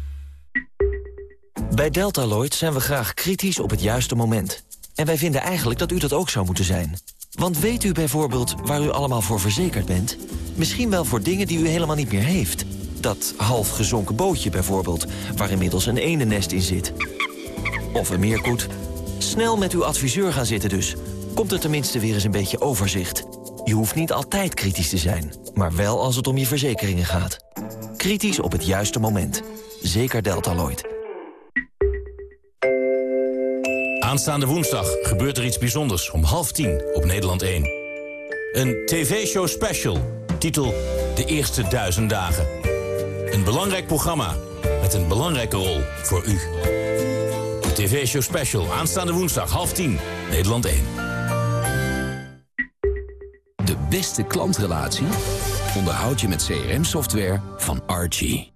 Bij Deltaloid zijn we graag kritisch op het juiste moment. En wij vinden eigenlijk dat u dat ook zou moeten zijn. Want weet u bijvoorbeeld waar u allemaal voor verzekerd bent? Misschien wel voor dingen die u helemaal niet meer heeft. Dat half gezonken bootje bijvoorbeeld, waar inmiddels een enennest in zit. Of een meerkoet. Snel met uw adviseur gaan zitten dus. Komt er tenminste weer eens een beetje overzicht. Je hoeft niet altijd kritisch te zijn, maar wel als het om je verzekeringen gaat. Kritisch op het juiste moment. Zeker Deltaloid. Aanstaande woensdag gebeurt er iets bijzonders om half tien op Nederland 1. Een tv-show special, titel De Eerste Duizend Dagen. Een belangrijk programma met een belangrijke rol voor u. De tv-show special, aanstaande woensdag, half tien, Nederland 1. De beste klantrelatie onderhoud je met CRM-software van Archie.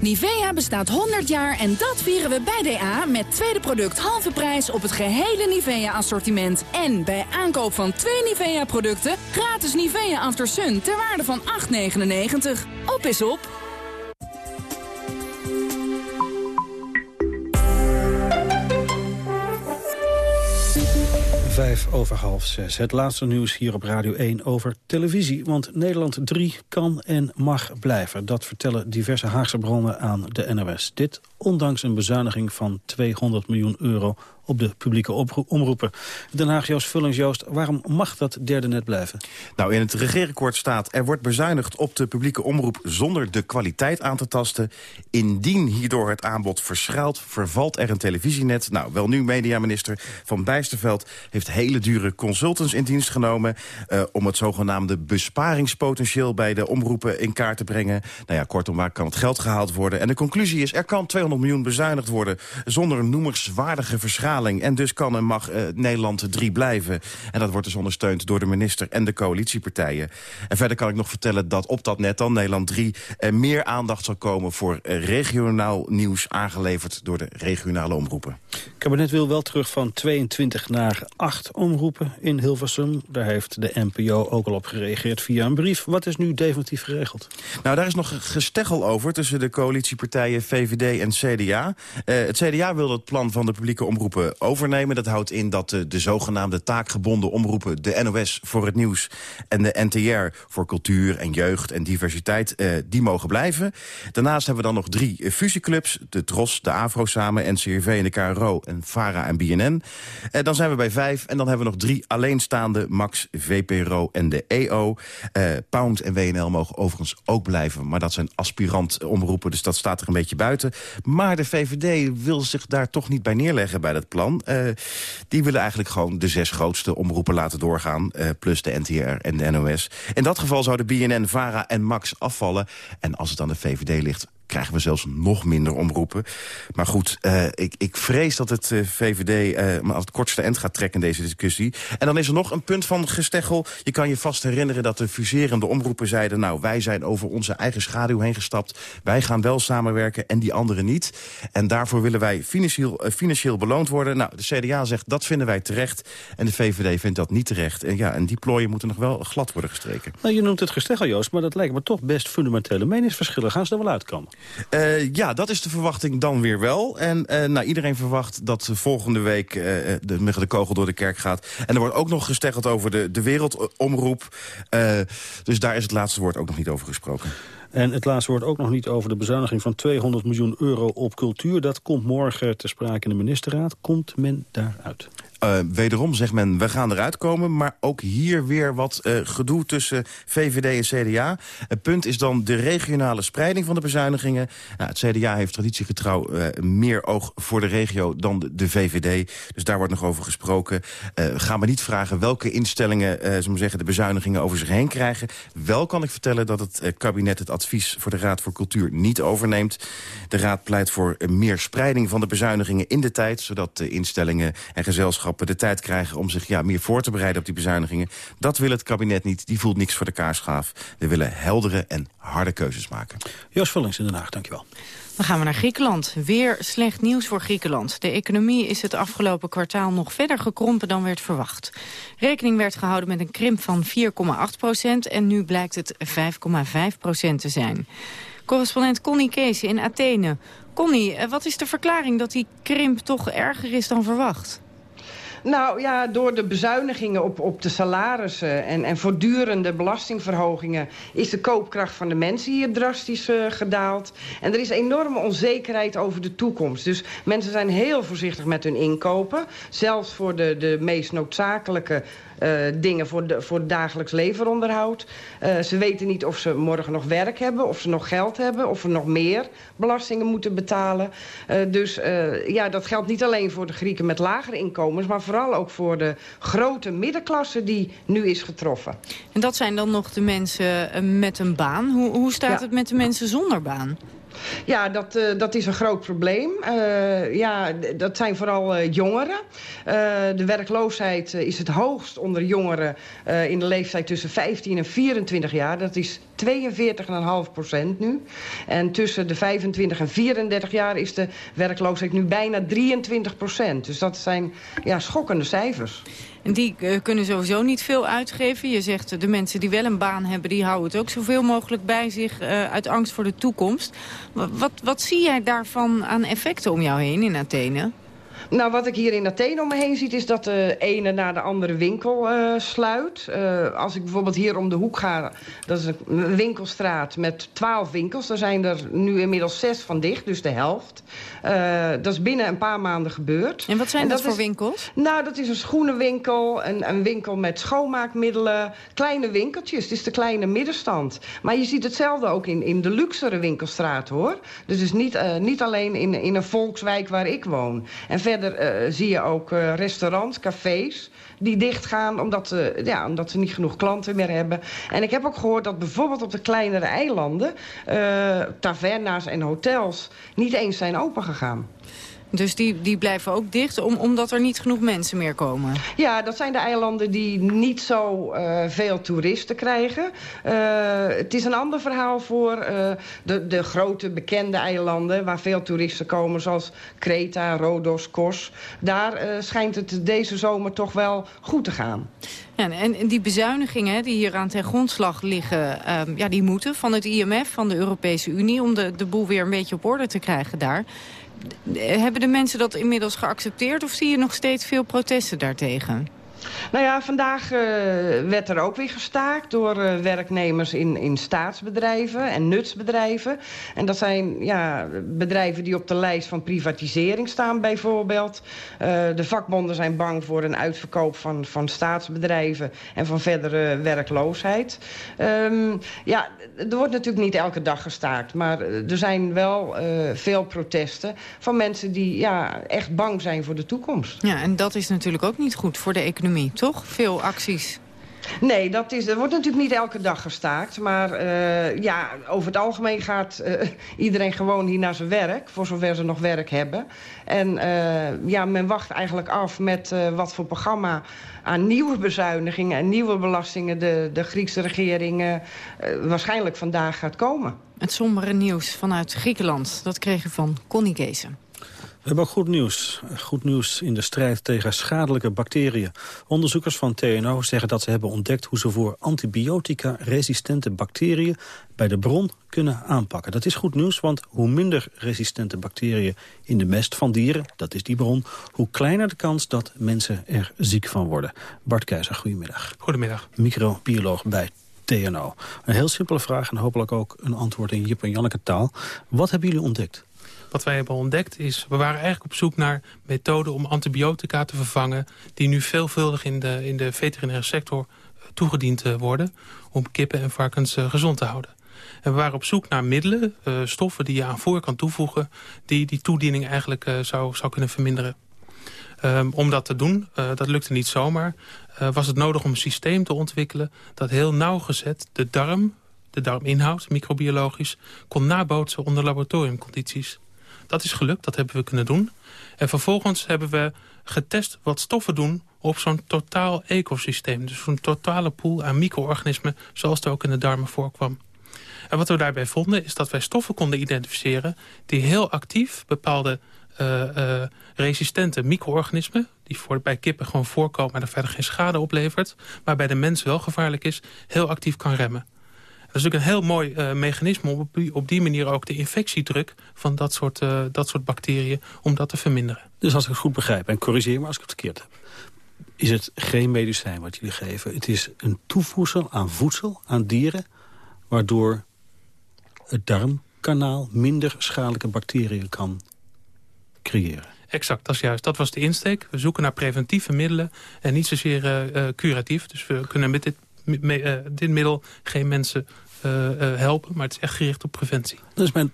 Nivea bestaat 100 jaar en dat vieren we bij DA met tweede product halve prijs op het gehele Nivea-assortiment. En bij aankoop van twee Nivea-producten gratis Nivea After Sun ter waarde van 8,99. Op is op! Vijf over half zes. Het laatste nieuws hier op Radio 1 over televisie. Want Nederland 3 kan en mag blijven. Dat vertellen diverse Haagse bronnen aan de NOS. Dit ondanks een bezuiniging van 200 miljoen euro op de publieke omroepen. Den Haag, Joost Vullings. Joost, waarom mag dat derde net blijven? Nou, in het regeerakkoord staat... er wordt bezuinigd op de publieke omroep zonder de kwaliteit aan te tasten. Indien hierdoor het aanbod verschuilt, vervalt er een televisienet. Nou, wel nu mediaminister Van Bijsterveld heeft hele dure consultants in dienst genomen... Uh, om het zogenaamde besparingspotentieel bij de omroepen in kaart te brengen. Nou ja, kortom, waar kan het geld gehaald worden? En de conclusie is, er kan 200 miljoen bezuinigd worden... zonder noemerswaardige en dus kan en mag uh, Nederland drie blijven. En dat wordt dus ondersteund door de minister en de coalitiepartijen. En verder kan ik nog vertellen dat op dat net dan Nederland 3... Uh, meer aandacht zal komen voor uh, regionaal nieuws... aangeleverd door de regionale omroepen. Het kabinet wil wel terug van 22 naar 8 omroepen in Hilversum. Daar heeft de NPO ook al op gereageerd via een brief. Wat is nu definitief geregeld? Nou, daar is nog gesteggel over tussen de coalitiepartijen VVD en CDA. het CDA wil het plan van de publieke omroepen overnemen. Dat houdt in dat de, de zogenaamde taakgebonden omroepen... de NOS voor het nieuws en de NTR voor cultuur en jeugd en diversiteit... Eh, die mogen blijven. Daarnaast hebben we dan nog drie fusieclubs. De TROS, de AVRO samen, NCRV en de KRO en VARA en BNN. Eh, dan zijn we bij vijf en dan hebben we nog drie alleenstaande... Max, VPRO en de EO. Eh, Pound en WNL mogen overigens ook blijven. Maar dat zijn aspirant omroepen, dus dat staat er een beetje buiten. Maar de VVD wil zich daar toch niet bij neerleggen bij dat plan. Uh, die willen eigenlijk gewoon de zes grootste omroepen laten doorgaan. Uh, plus de NTR en de NOS. In dat geval zouden BNN, VARA en Max afvallen. En als het aan de VVD ligt, krijgen we zelfs nog minder omroepen. Maar goed, uh, ik, ik vrees dat het uh, VVD uh, het kortste eind gaat trekken in deze discussie. En dan is er nog een punt van gesteggel. Je kan je vast herinneren dat de fuserende omroepen zeiden... nou, wij zijn over onze eigen schaduw heen gestapt. Wij gaan wel samenwerken en die anderen niet. En daarvoor willen wij financieel, financieel beloond worden. Nou, de CDA zegt dat vinden wij terecht. En de VVD vindt dat niet terecht. En ja, en die plooien moeten nog wel glad worden gestreken. Nou, je noemt het gesteggel, Joost, maar dat lijkt me toch best fundamentele meningsverschillen. Gaan ze er wel uitkomen? Uh, ja, dat is de verwachting dan weer wel. En uh, nou, iedereen verwacht dat volgende week uh, de, de kogel door de kerk gaat. En er wordt ook nog gesteggeld over de, de wereldomroep. dus daar is het laatste woord ook nog niet over gesproken. En het laatste woord ook nog niet over de bezuiniging van 200 miljoen euro op cultuur. Dat komt morgen ter sprake in de ministerraad. Komt men daaruit? Uh, wederom zegt men, we gaan eruit komen. Maar ook hier weer wat uh, gedoe tussen VVD en CDA. Het punt is dan de regionale spreiding van de bezuinigingen. Nou, het CDA heeft traditiegetrouw uh, meer oog voor de regio dan de, VVD. Dus daar wordt nog over gesproken. gaan we niet vragen welke instellingen uh, zeggen, de bezuinigingen over zich heen krijgen. Wel kan ik vertellen dat het kabinet het advies voor de Raad voor Cultuur niet overneemt. De Raad pleit voor meer spreiding van de bezuinigingen in de tijd. Zodat de instellingen en gezelschappen de tijd krijgen om zich ja, meer voor te bereiden op die bezuinigingen. Dat wil het kabinet niet. Die voelt niks voor de kaarschaaf. We willen heldere en harde keuzes maken. Joost Vullings in Den Haag, dankjewel. Dan gaan we naar Griekenland. Weer slecht nieuws voor Griekenland. De economie is het afgelopen kwartaal nog verder gekrompen dan werd verwacht. Rekening werd gehouden met een krimp van 4,8 procent... en nu blijkt het 5,5 procent te zijn. Correspondent Connie Kees in Athene. Connie, wat is de verklaring dat die krimp toch erger is dan verwacht? Nou ja, door de bezuinigingen op, op de salarissen en, en voortdurende belastingverhogingen... is de koopkracht van de mensen hier drastisch uh, gedaald. En er is enorme onzekerheid over de toekomst. Dus mensen zijn heel voorzichtig met hun inkopen. Zelfs voor de, de meest noodzakelijke dingen voor, de, voor het dagelijks levenonderhoud. Uh, ze weten niet of ze morgen nog werk hebben, of ze nog geld hebben... of ze nog meer belastingen moeten betalen. Uh, dus ja, dat geldt niet alleen voor de Grieken met lagere inkomens... maar vooral ook voor de grote middenklasse die nu is getroffen. En dat zijn dan nog de mensen met een baan. Hoe, hoe staat ja. het met de mensen zonder baan? Ja, dat, uh, dat is een groot probleem. Uh, ja, dat zijn vooral uh, jongeren. de werkloosheid is het hoogst onder jongeren in de leeftijd tussen 15 en 24 jaar. Dat is 42,5 procent nu. En tussen de 25 en 34 jaar is de werkloosheid nu bijna 23 procent. Dus dat zijn ja, schokkende cijfers. En die uh, kunnen sowieso niet veel uitgeven. Je zegt uh, de mensen die wel een baan hebben... die houden het ook zoveel mogelijk bij zich uh, uit angst voor de toekomst. Wat, wat zie jij daarvan aan effecten om jou heen in Athene? Nou, wat ik hier in Athene om me heen zie... is dat de ene na de andere winkel uh, sluit. Uh, als ik bijvoorbeeld hier om de hoek ga... dat is een winkelstraat met twaalf winkels. Daar zijn er nu inmiddels zes van dicht, dus de helft. Uh, dat is binnen een paar maanden gebeurd. En wat zijn en dat, dat voor is, winkels? Nou, dat is een schoenenwinkel, een, een winkel met schoonmaakmiddelen. Kleine winkeltjes, het is de kleine middenstand. Maar je ziet hetzelfde ook in, in de luxere winkelstraat, hoor. Dus het is niet, niet alleen in, in een volkswijk waar ik woon. En verder uh, zie je ook uh, restaurants, cafés die dichtgaan omdat, uh, ja, omdat ze niet genoeg klanten meer hebben. En ik heb ook gehoord dat bijvoorbeeld op de kleinere eilanden... taverna's en hotels niet eens zijn opengegaan. Dus die, die blijven ook dicht om, omdat er niet genoeg mensen meer komen? Ja, dat zijn de eilanden die niet zo uh, veel toeristen krijgen. Uh, het is een ander verhaal voor uh, de, de grote bekende eilanden... waar veel toeristen komen, zoals Kreta, Rodos, Kos. Daar schijnt het deze zomer toch wel goed te gaan. Ja, en die bezuinigingen die hier aan ten grondslag liggen... Um, ja, die moeten van het IMF, van de Europese Unie... om de, de boel weer een beetje op orde te krijgen daar... Hebben de mensen dat inmiddels geaccepteerd of zie je nog steeds veel protesten daartegen? Nou ja, vandaag uh, werd er ook weer gestaakt door uh, werknemers in, in staatsbedrijven en nutsbedrijven. En dat zijn ja, bedrijven die op de lijst van privatisering staan bijvoorbeeld. Uh, de vakbonden zijn bang voor een uitverkoop van, van staatsbedrijven en van verdere werkloosheid. Um, ja, er wordt natuurlijk niet elke dag gestaakt, maar er zijn wel veel protesten van mensen die ja, echt bang zijn voor de toekomst. Ja, en dat is natuurlijk ook niet goed voor de economie toch? Veel acties. Nee, dat is, er wordt natuurlijk niet elke dag gestaakt. Maar uh, ja, over het algemeen gaat uh, iedereen gewoon hier naar zijn werk. Voor zover ze nog werk hebben. En uh, ja, men wacht eigenlijk af met wat voor programma aan nieuwe bezuinigingen en nieuwe belastingen de, de Griekse regering waarschijnlijk vandaag gaat komen. Het sombere nieuws vanuit Griekenland, dat kregen van Connie Keesen. We hebben ook goed nieuws. Goed nieuws in de strijd tegen schadelijke bacteriën. Onderzoekers van TNO zeggen dat ze hebben ontdekt... hoe ze voor antibiotica-resistente bacteriën bij de bron kunnen aanpakken. Dat is goed nieuws, want hoe minder resistente bacteriën in de mest van dieren... dat is die bron, hoe kleiner de kans dat mensen er ziek van worden. Bart Keizer, goedemiddag. Goedemiddag. Microbioloog bij TNO. Een heel simpele vraag en hopelijk ook een antwoord in Jip en Janneke taal. Wat hebben jullie ontdekt? Wat wij hebben ontdekt is, we waren eigenlijk op zoek naar methoden om antibiotica te vervangen... die nu veelvuldig in de, in de veterinaire sector toegediend worden... om kippen en varkens gezond te houden. En we waren op zoek naar middelen, stoffen die je aan voer kan toevoegen... die die toediening eigenlijk zou, zou kunnen verminderen. Um, om dat te doen, dat lukte niet zomaar... was het nodig om een systeem te ontwikkelen... dat heel nauwgezet de darm, de darminhoud, microbiologisch... kon nabootsen onder laboratoriumcondities. Dat is gelukt, dat hebben we kunnen doen. En vervolgens hebben we getest wat stoffen doen op zo'n totaal ecosysteem. Dus zo'n totale pool aan micro-organismen zoals het ook in de darmen voorkwam. En wat we daarbij vonden is dat wij stoffen konden identificeren... die heel actief bepaalde uh, resistente micro-organismen... die voor, bij kippen gewoon voorkomen en er verder geen schade oplevert... maar bij de mens wel gevaarlijk is, heel actief kan remmen. Dat is natuurlijk een heel mooi uh, mechanisme om op die, op die, manier ook de infectiedruk van dat soort, uh, dat soort bacteriën, om dat te verminderen. Dus als ik het goed begrijp, en corrigeer me als ik het verkeerd heb, is het geen medicijn wat jullie geven. Het is een toevoegsel aan voedsel, aan dieren, waardoor het darmkanaal minder schadelijke bacteriën kan creëren. Exact, dat is juist. Dat was de insteek. We zoeken naar preventieve middelen en niet zozeer uh, curatief. Dus we kunnen met dit, me, uh, dit middel geen mensen helpen. Maar het is echt gericht op preventie. Dat is mijn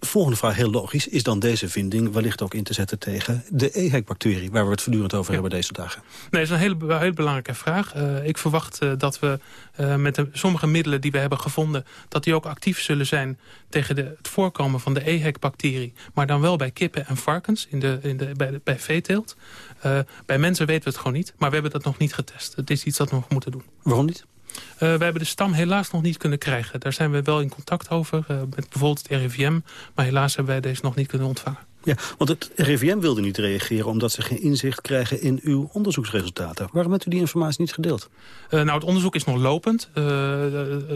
Volgende vraag, heel logisch. Is dan deze vinding wellicht ook in te zetten tegen de EHEC-bacterie... waar we het voortdurend over hebben deze dagen? Nee, dat is een hele, hele belangrijke vraag. Uh, ik verwacht uh, dat we uh, met de, sommige middelen die we hebben gevonden... dat die ook actief zullen zijn tegen de, het voorkomen van de EHEC-bacterie. Maar dan wel bij kippen en varkens, in de, in de, bij, de, bij veeteelt. bij mensen weten we het gewoon niet, maar we hebben dat nog niet getest. Het is iets dat we nog moeten doen. Waarom niet? Uh, we hebben de stam helaas nog niet kunnen krijgen. Daar zijn we wel in contact over, uh, met bijvoorbeeld het RIVM. Maar helaas hebben wij deze nog niet kunnen ontvangen. Ja, want het RIVM wilde niet reageren omdat ze geen inzicht krijgen in uw onderzoeksresultaten. Waarom hebt u die informatie niet gedeeld? Uh, nou, het onderzoek is nog lopend. Uh,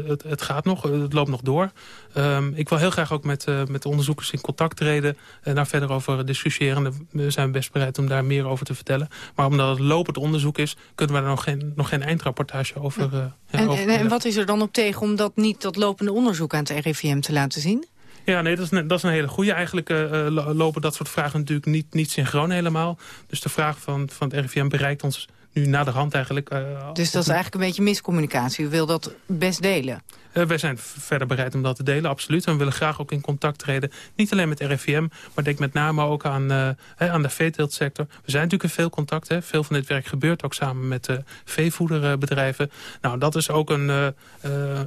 het, het, gaat nog, het loopt nog door. Um, ik wil heel graag ook met, uh, met de onderzoekers in contact treden... en daar verder over discussiëren. We zijn best bereid om daar meer over te vertellen. Maar omdat het lopend onderzoek is... kunnen we daar nog geen, nog geen eindrapportage over... Ja. en, over en, en wat is er dan op tegen om dat niet dat lopende onderzoek aan het RIVM te laten zien? Ja, nee, dat is een, dat is een hele goede. Eigenlijk uh, lopen dat soort vragen natuurlijk niet, niet synchroon helemaal. Dus de vraag van, van het RIVM bereikt ons nu naar de hand eigenlijk. Uh, dus dat is eigenlijk een beetje miscommunicatie. U wil dat best delen? Uh, wij zijn verder bereid om dat te delen, absoluut. En we willen graag ook in contact treden. Niet alleen met RIVM, maar denk met name ook aan, uh, aan de veeteeltsector. We zijn natuurlijk in veel contact. Hè. Veel van dit werk gebeurt ook samen met uh, veevoederbedrijven. Nou, dat is ook een,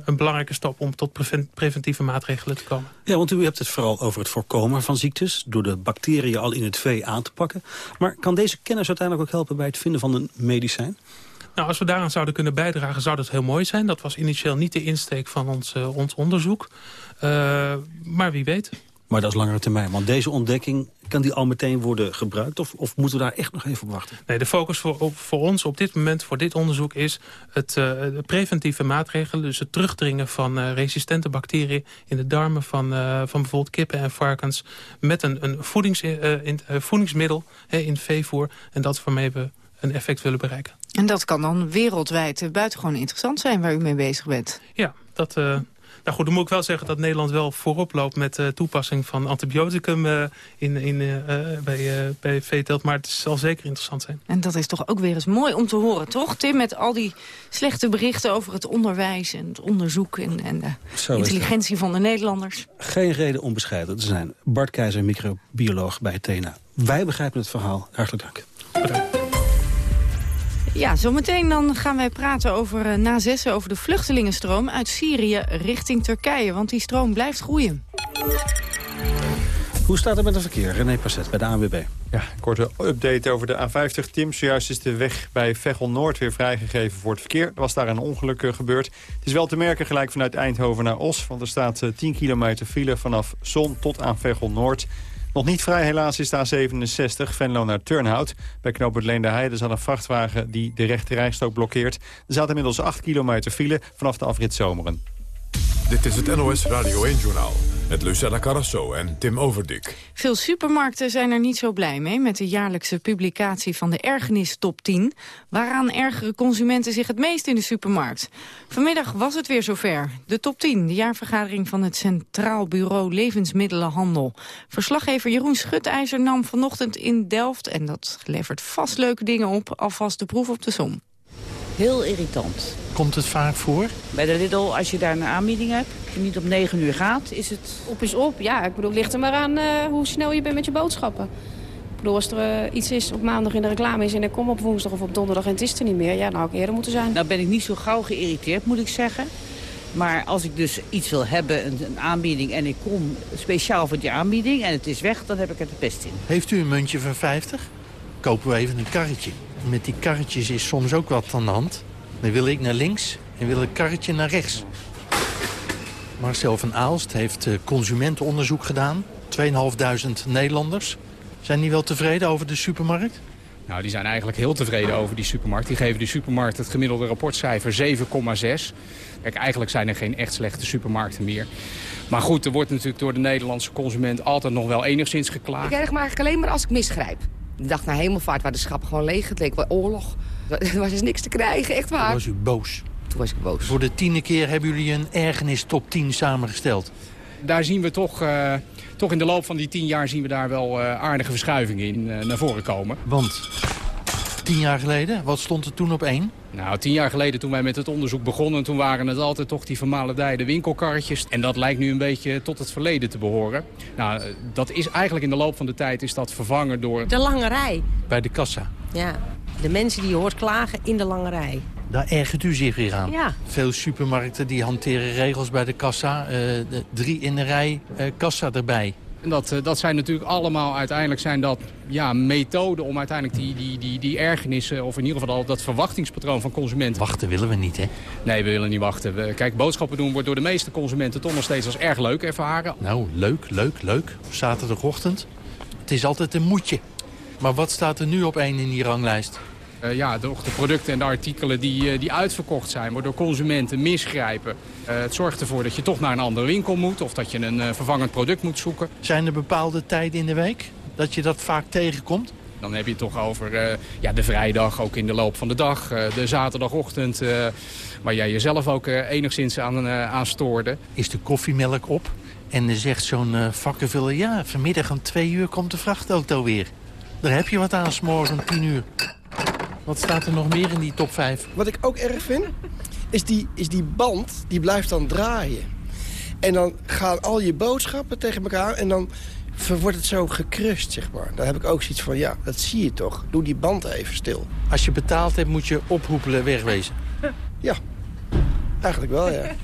een belangrijke stap om tot preventieve maatregelen te komen. Ja, want u hebt het vooral over het voorkomen van ziektes... door de bacteriën al in het vee aan te pakken. Maar kan deze kennis uiteindelijk ook helpen bij het vinden van een medicijn? Nou, als we daaraan zouden kunnen bijdragen, zou dat heel mooi zijn. Dat was initieel niet de insteek van ons, uh, ons onderzoek. Uh, maar wie weet. Maar dat is langere termijn. Want deze ontdekking, kan die al meteen worden gebruikt? Of, of moeten we daar echt nog even op wachten? Nee, de focus voor, op, voor ons op dit moment, voor dit onderzoek... is het uh, de preventieve maatregelen. Dus het terugdringen van uh, resistente bacteriën in de darmen van, uh, van bijvoorbeeld kippen en varkens... met een, een voedings, in, voedingsmiddel in veevoer. En dat waarmee we een effect willen bereiken. En dat kan dan wereldwijd buitengewoon interessant zijn waar u mee bezig bent. Ja, dat... Uh, nou goed, dan moet ik wel zeggen dat Nederland wel voorop loopt met de uh, toepassing van antibioticum uh, in, in, uh, bij, bij veeteelt. Maar het zal zeker interessant zijn. En dat is toch ook weer eens mooi om te horen, toch Tim? Met al die slechte berichten over het onderwijs en het onderzoek en, en de intelligentie van de Nederlanders. Geen reden om bescheiden te zijn. Bart Keizer, microbioloog bij TENA. Wij begrijpen het verhaal. Hartelijk dank. Bedankt. Ja, zometeen dan gaan wij praten over uh, na zessen over de vluchtelingenstroom uit Syrië richting Turkije. Want die stroom blijft groeien. Hoe staat het met het verkeer? René Passet bij de ANWB. Ja, korte update over de A50 Tim. Zojuist is de weg bij Veghel Noord weer vrijgegeven voor het verkeer. Er was daar een ongeluk gebeurd. Het is wel te merken gelijk vanuit Eindhoven naar Os. Want er staat uh, 10 kilometer file vanaf Zon tot aan Veghel Noord. Nog niet vrij helaas is de A67, Venlo naar Turnhout. Bij knooppunt Leende Heide zat een vrachtwagen die de rechte rijstrook blokkeert. Er zaten inmiddels 8 kilometer file vanaf de afrit Zomeren. Dit is het NOS Radio 1-journaal met Lucella Carrasso en Tim Overdik. Veel supermarkten zijn er niet zo blij mee met de jaarlijkse publicatie van de ergernis top 10. Waaraan ergeren consumenten zich het meest in de supermarkt? Vanmiddag was het weer zover. De top 10, de jaarvergadering van het Centraal Bureau Levensmiddelenhandel. Verslaggever Jeroen Schutijzer nam vanochtend in Delft, en dat levert vast leuke dingen op, alvast de proef op de som. Heel irritant. Komt het vaak voor? Bij de Lidl, als je daar een aanbieding hebt en niet op 9 uur gaat, is het... Op is op, ja. Ik bedoel, ligt er maar aan uh, hoe snel je bent met je boodschappen. Ik bedoel, als er uh, iets is op maandag in de reclame is en ik kom op woensdag of op donderdag en het is er niet meer, ja, nou had ik eerder moeten zijn. Nou ben ik niet zo gauw geïrriteerd, moet ik zeggen. Maar als ik dus iets wil hebben, een, een, aanbieding, en ik kom speciaal voor die aanbieding en het is weg, dan heb ik het het best in. Heeft u een muntje van 50? Kopen we even een karretje. Met die karretjes is soms ook wat aan de hand. Dan wil ik naar links en wil ik karretje naar rechts. Marcel van Aalst heeft consumentenonderzoek gedaan. 2.500 Nederlanders. Zijn die wel tevreden over de supermarkt? Nou, die zijn eigenlijk heel tevreden over die supermarkt. Die geven die supermarkt het gemiddelde rapportcijfer 7,6. Kijk, eigenlijk zijn er geen echt slechte supermarkten meer. Maar goed, er wordt natuurlijk door de Nederlandse consument altijd nog wel enigszins geklaagd. Ik erg me eigenlijk alleen maar als ik misgrijp. De dag na hemelvaart waar de schappen gewoon leeg. Het leek wel oorlog. Er was dus niks te krijgen, echt waar. Toen was u boos. Toen was ik boos. Voor de tiende keer hebben jullie een ergernis top 10 samengesteld. Daar zien we toch, uh, toch in de loop van die tien jaar zien we daar wel uh, aardige verschuivingen in uh, naar voren komen. Want? Tien jaar geleden, wat stond er toen op één? Nou, tien jaar geleden toen wij met het onderzoek begonnen... toen waren het altijd toch die vermalendijde winkelkarretjes. En dat lijkt nu een beetje tot het verleden te behoren. Nou, dat is eigenlijk in de loop van de tijd is dat vervangen door... De lange rij. Bij de kassa. Ja, de mensen die je hoort klagen in de lange rij. Daar ergert u zich weer aan. Ja. Veel supermarkten die hanteren regels bij de kassa. Uh, de drie in de rij, uh, kassa erbij. En dat, uh, dat zijn natuurlijk allemaal uiteindelijk zijn dat, ja, methoden om uiteindelijk die, die, die, die ergernissen... of in ieder geval dat verwachtingspatroon van consumenten... Wachten willen we niet, hè? Nee, we willen niet wachten. We, kijk, boodschappen doen wordt door de meeste consumenten toch nog steeds als erg leuk ervaren. Nou, leuk, leuk, leuk. Zaterdagochtend. Het is altijd een moedje. Maar wat staat er nu op één in die ranglijst? Uh, ja, de, de, producten en de artikelen die, uh, die uitverkocht zijn, waardoor consumenten misgrijpen. Uh, het zorgt ervoor dat je toch naar een andere winkel moet of dat je een vervangend product moet zoeken. Zijn er bepaalde tijden in de week dat je dat vaak tegenkomt? Dan heb je het toch over ja, de vrijdag, ook in de loop van de dag, de zaterdagochtend, waar jij jezelf ook enigszins aan, aan stoorde. Is de koffiemelk op? En dan zegt zo'n vakkenvuller, ja, vanmiddag om twee uur komt de vrachtauto weer. Daar heb je wat aan, s'morgens om tien uur. Wat staat er nog meer in die top 5? Wat ik ook erg vind, is die, is die band, die blijft dan draaien. En dan gaan al je boodschappen tegen elkaar en dan wordt het zo gekrust, zeg maar. Dan heb ik ook zoiets van, ja, dat zie je toch. Doe die band even stil. Als je betaald hebt, moet je oproepelen wegwezen. Ja, eigenlijk wel, ja.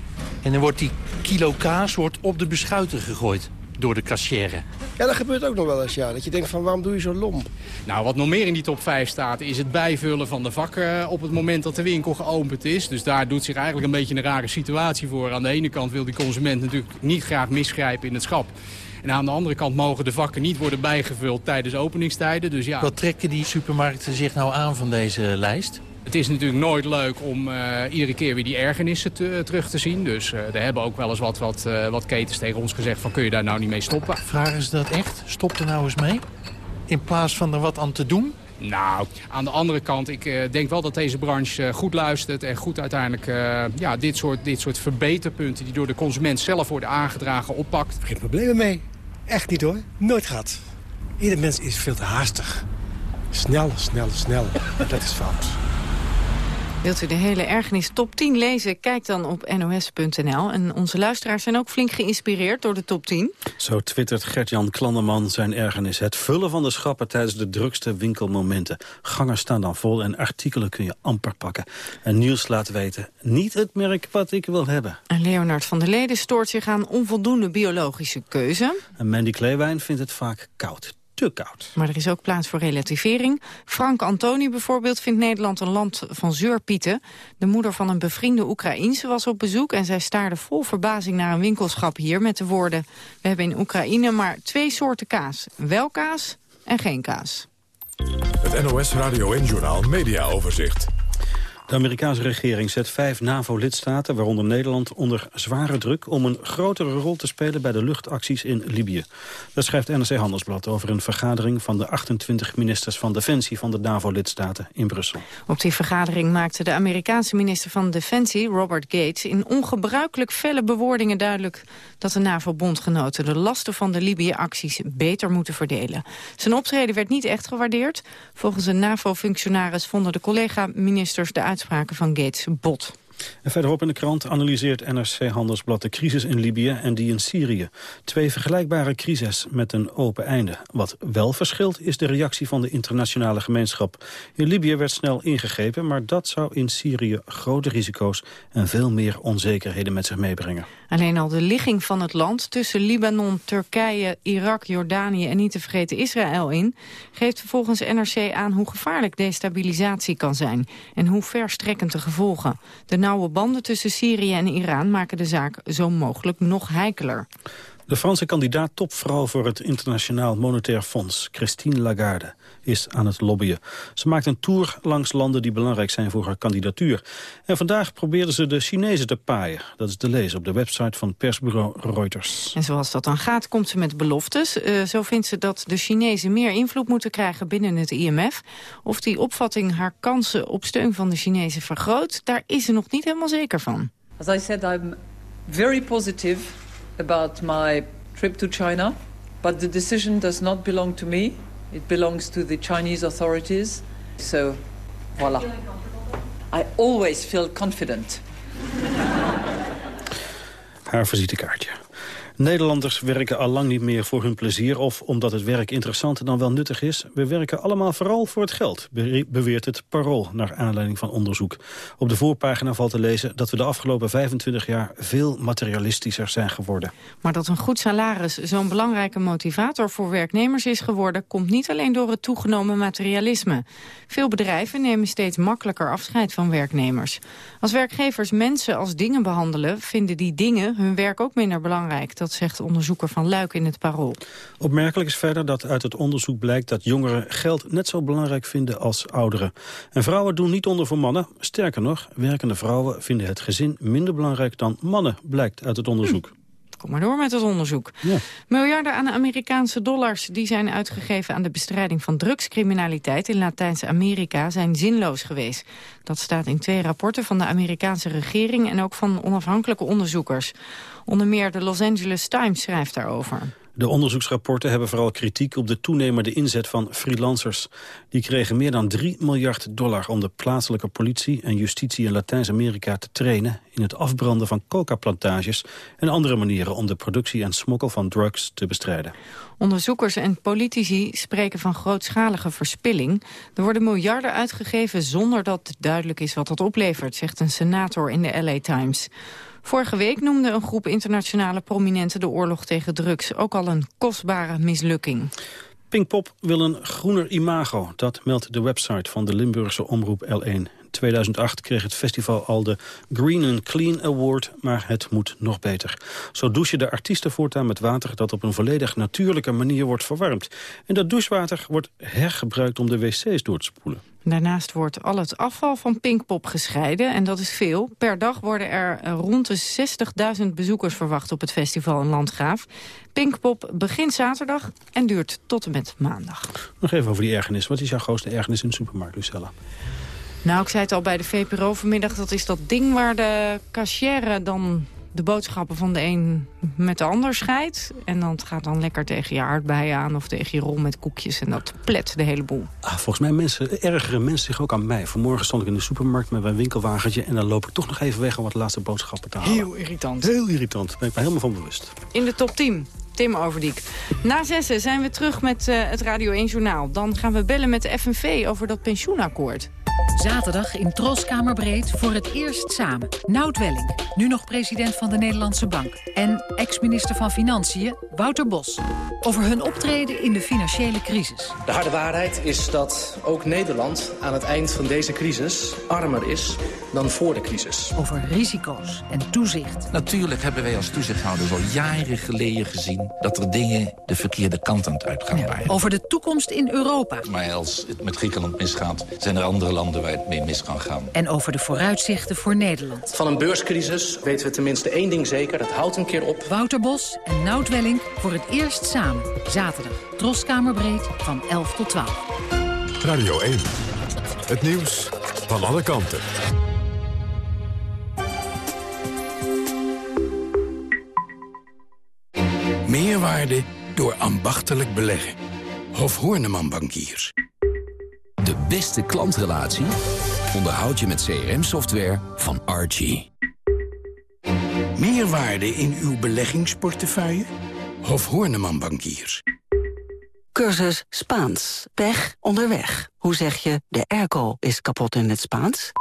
En dan wordt die kilo kaas wordt op de beschuiter gegooid door de kassière. Ja, dat gebeurt ook nog wel eens, ja. Dat je denkt van, waarom doe je zo lomp? Nou, wat nog meer in die top 5 staat... is het bijvullen van de vakken op het moment dat de winkel geopend is. Dus daar doet zich eigenlijk een beetje een rare situatie voor. Aan de ene kant wil die consument natuurlijk niet graag misgrijpen in het schap. En aan de andere kant mogen de vakken niet worden bijgevuld tijdens openingstijden. Dus ja. Wat trekken die supermarkten zich nou aan van deze lijst? Het is natuurlijk nooit leuk om uh, iedere keer weer die ergernissen te, terug te zien. Dus uh, er hebben ook wel eens wat, wat, uh, wat ketens tegen ons gezegd van kun je daar nou niet mee stoppen. Vragen ze dat echt? Stop er nou eens mee? In plaats van er wat aan te doen? Nou, aan de andere kant, ik uh, denk wel dat deze branche uh, goed luistert... en goed uiteindelijk uh, ja, dit, soort, dit soort verbeterpunten... die door de consument zelf worden aangedragen, oppakt. Geen problemen mee. Echt niet hoor. Nooit gehad. Ieder mens is veel te haastig. Snel, snel, snel. dat is fout. Wilt u de hele ergernis top 10 lezen? Kijk dan op nos.nl. En onze luisteraars zijn ook flink geïnspireerd door de top 10. Zo twittert Gert-Jan Klanderman zijn ergernis. Het vullen van de schappen tijdens de drukste winkelmomenten. Gangen staan dan vol en artikelen kun je amper pakken. En Niels laat weten, niet het merk wat ik wil hebben. En Leonard van der Leden stoort zich aan onvoldoende biologische keuze. En Mandy Kleewijn vindt het vaak koud te koud. Maar er is ook plaats voor relativering. Frank Antoni bijvoorbeeld vindt Nederland een land van zeurpieten. De moeder van een bevriende Oekraïense was op bezoek... en zij staarde vol verbazing naar een winkelschap hier met de woorden... we hebben in Oekraïne maar twee soorten kaas. Wel kaas en geen kaas. Het NOS Radio en Journaal Media Overzicht. De Amerikaanse regering zet vijf NAVO-lidstaten, waaronder Nederland, onder zware druk om een grotere rol te spelen bij de luchtacties in Libië. Dat schrijft NRC Handelsblad over een vergadering van de 28 ministers van Defensie van de NAVO-lidstaten in Brussel. Op die vergadering maakte de Amerikaanse minister van Defensie, Robert Gates, in ongebruikelijk felle bewoordingen duidelijk dat de NAVO-bondgenoten de lasten van de Libië-acties beter moeten verdelen. Zijn optreden werd niet echt gewaardeerd. Volgens een NAVO-functionaris vonden de collega-ministers de uitspraken van Gates bot. Verderop in de krant analyseert NRC Handelsblad de crisis in Libië en die in Syrië. Twee vergelijkbare crises met een open einde. Wat wel verschilt is de reactie van de internationale gemeenschap. In Libië werd snel ingegrepen, maar dat zou in Syrië grote risico's en veel meer onzekerheden met zich meebrengen. Alleen al de ligging van het land tussen Libanon, Turkije, Irak, Jordanië en niet te vergeten Israël in, geeft volgens NRC aan hoe gevaarlijk destabilisatie kan zijn en hoe verstrekkend de gevolgen. Nauwe banden tussen Syrië en Iran maken de zaak zo mogelijk nog heikeler. De Franse kandidaat topvrouw voor het Internationaal Monetair Fonds, Christine Lagarde, is aan het lobbyen. Ze maakt een tour langs landen die belangrijk zijn voor haar kandidatuur. En vandaag probeerde ze de Chinezen te paaien. Dat is te lezen op de website van persbureau Reuters. En zoals dat dan gaat, komt ze met beloftes. Uh, zo vindt ze dat de Chinezen meer invloed moeten krijgen binnen het IMF. Of die opvatting haar kansen op steun van de Chinezen vergroot, daar is ze nog niet helemaal zeker van. As I said, I'm very positive about my trip to China, but the decision does not belong to me. It belongs to the Chinese authorities. So Voilà. I always feel confident. Haar visitekaartje. Nederlanders werken al lang niet meer voor hun plezier... of omdat het werk interessant dan wel nuttig is. We werken allemaal vooral voor het geld, beweert het Parool... naar aanleiding van onderzoek. Op de voorpagina valt te lezen dat we de afgelopen 25 jaar... veel materialistischer zijn geworden. Maar dat een goed salaris zo'n belangrijke motivator voor werknemers is geworden... komt niet alleen door het toegenomen materialisme. Veel bedrijven nemen steeds makkelijker afscheid van werknemers. Als werkgevers mensen als dingen behandelen... vinden die dingen hun werk ook minder belangrijk dat zegt onderzoeker van Luik in het Parool. Opmerkelijk is verder dat uit het onderzoek blijkt dat jongeren geld net zo belangrijk vinden als ouderen. En vrouwen doen niet onder voor mannen. Sterker nog, werkende vrouwen vinden het gezin minder belangrijk dan mannen, blijkt uit het onderzoek. Hm. Kom maar door met het onderzoek. Ja. Miljarden aan Amerikaanse dollars die zijn uitgegeven aan de bestrijding van drugscriminaliteit in Latijns-Amerika zijn zinloos geweest. Dat staat in twee rapporten van de Amerikaanse regering en ook van onafhankelijke onderzoekers. Onder meer de Los Angeles Times schrijft daarover. De onderzoeksrapporten hebben vooral kritiek op de toenemende inzet van freelancers. Die kregen meer dan 3 miljard dollar om de plaatselijke politie en justitie in Latijns-Amerika te trainen in het afbranden van coca-plantages en andere manieren om de productie en smokkel van drugs te bestrijden. Onderzoekers en politici spreken van grootschalige verspilling. Er worden miljarden uitgegeven zonder dat duidelijk is wat dat oplevert, zegt een senator in de LA Times. Vorige week noemde een groep internationale prominenten de oorlog tegen drugs ook al een kostbare mislukking. Pinkpop wil een groener imago. Dat meldt de website van de Limburgse omroep L1. 2008 kreeg het festival al de Green and Clean Award, maar het moet nog beter. Zo douchen de artiesten voortaan met water dat op een volledig natuurlijke manier wordt verwarmd. En dat douchewater wordt hergebruikt om de wc's door te spoelen. Daarnaast wordt al het afval van Pinkpop gescheiden en dat is veel. Per dag worden er rond de 60.000 bezoekers verwacht op het festival in Landgraaf. Pinkpop begint zaterdag en duurt tot en met maandag. Nog even over die ergernis. Wat is jouw grootste ergernis in de supermarkt, Lucella? Nou, ik zei het al bij de VPRO vanmiddag. Dat is dat ding waar de cashier dan de boodschappen van de een met de ander scheidt. En dan gaat dan lekker tegen je aardbeien aan of tegen je rol met koekjes. En dat plet de hele boel. Ah, volgens mij mensen, ergeren mensen zich ook aan mij. Vanmorgen stond ik in de supermarkt met mijn winkelwagentje... en dan loop ik toch nog even weg om wat laatste boodschappen te halen. Heel irritant. Heel irritant. Daar ben ik me helemaal van bewust. In de top 10. Tim Overdiek. Na zessen zijn we terug met uh, het Radio 1 Journaal. Dan gaan we bellen met de FNV over dat pensioenakkoord. Zaterdag in Troskamerbreed voor het eerst samen. Nout Welling, nu nog president van de Nederlandse Bank. En ex-minister van Financiën, Wouter Bos. Over hun optreden in de financiële crisis. De harde waarheid is dat ook Nederland aan het eind van deze crisis armer is dan voor de crisis. Over risico's en toezicht. Natuurlijk hebben wij als toezichthouders al jaren geleden gezien... dat er dingen de verkeerde kant aan het uitgaan ja. waren. Over de toekomst in Europa. Maar als het met Griekenland misgaat, zijn er andere landen waar het mee mis kan gaan. En over de vooruitzichten voor Nederland. Van een beurscrisis weten we tenminste één ding zeker. Dat houdt een keer op. Wouter Bos en Nout Welling voor het eerst samen. Zaterdag. Troskamerbreed van 11 tot 12. Radio 1. Het nieuws van alle kanten. Meerwaarde door ambachtelijk beleggen. Hof Horneman Bankiers. De beste klantrelatie onderhoud je met CRM-software van Archie. Meerwaarde in uw beleggingsportefeuille? Hof Horneman Bankiers. Cursus Spaans. Pech onderweg. Hoe zeg je de airco is kapot in het Spaans?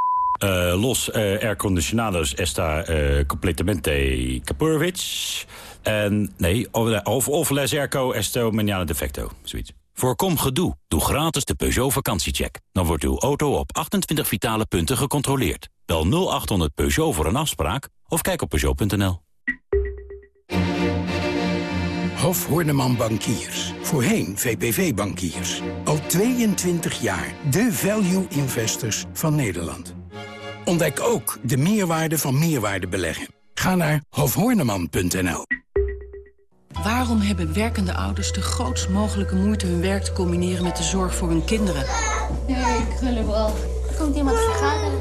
Uh, los uh, air condicionados esta uh, completamente capurwitz. En nee, of, of les airco esto defecto. Zoiets. Voorkom gedoe. Doe gratis de Peugeot vakantiecheck. Dan wordt uw auto op 28 vitale punten gecontroleerd. Bel 0800 Peugeot voor een afspraak of kijk op Peugeot.nl. Hof Horneman Bankiers. Voorheen VPV Bankiers. Al 22 jaar de value investors van Nederland. Ontdek ook de meerwaarde van meerwaarde beleggen. Ga naar hofhorneman.nl. Waarom hebben werkende ouders de grootst mogelijke moeite hun werk te combineren met de zorg voor hun kinderen? Nee. Er komt iemand vergaderen.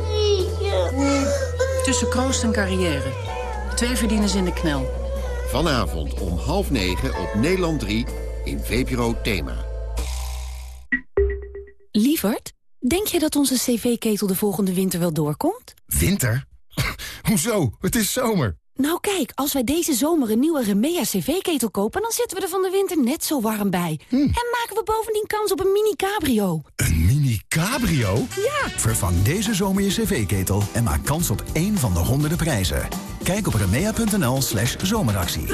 Nee. Tussen kroost en carrière. Twee verdieners in de knel. Vanavond om half negen op Nederland 3 in VPRO Thema. Lievert? Denk je dat onze cv-ketel de volgende winter wel doorkomt? Winter? Hoezo? Het is zomer. Nou kijk, als wij deze zomer een nieuwe Remea cv-ketel kopen... dan zitten we er van de winter net zo warm bij. En maken we bovendien kans op een mini-cabrio. Een mini-cabrio? Ja! Vervang deze zomer je cv-ketel en maak kans op één van de honderden prijzen. Kijk op remea.nl slash zomeractie.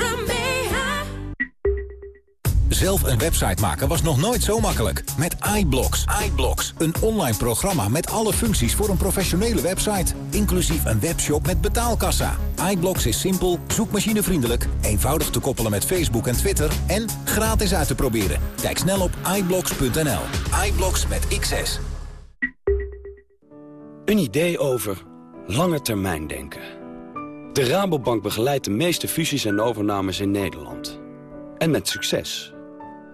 Zelf een website maken was nog nooit zo makkelijk. Met iBlocks. iBlocks, een online programma met alle functies voor een professionele website. Inclusief een webshop met betaalkassa. iBlocks is simpel, zoekmachinevriendelijk, eenvoudig te koppelen met Facebook en Twitter... en gratis uit te proberen. Kijk snel op iBlocks.nl. iBlocks met XS. Een idee over lange termijn denken. De Rabobank begeleidt de meeste fusies en overnames in Nederland. En met succes.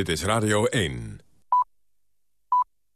Dit is Radio 1.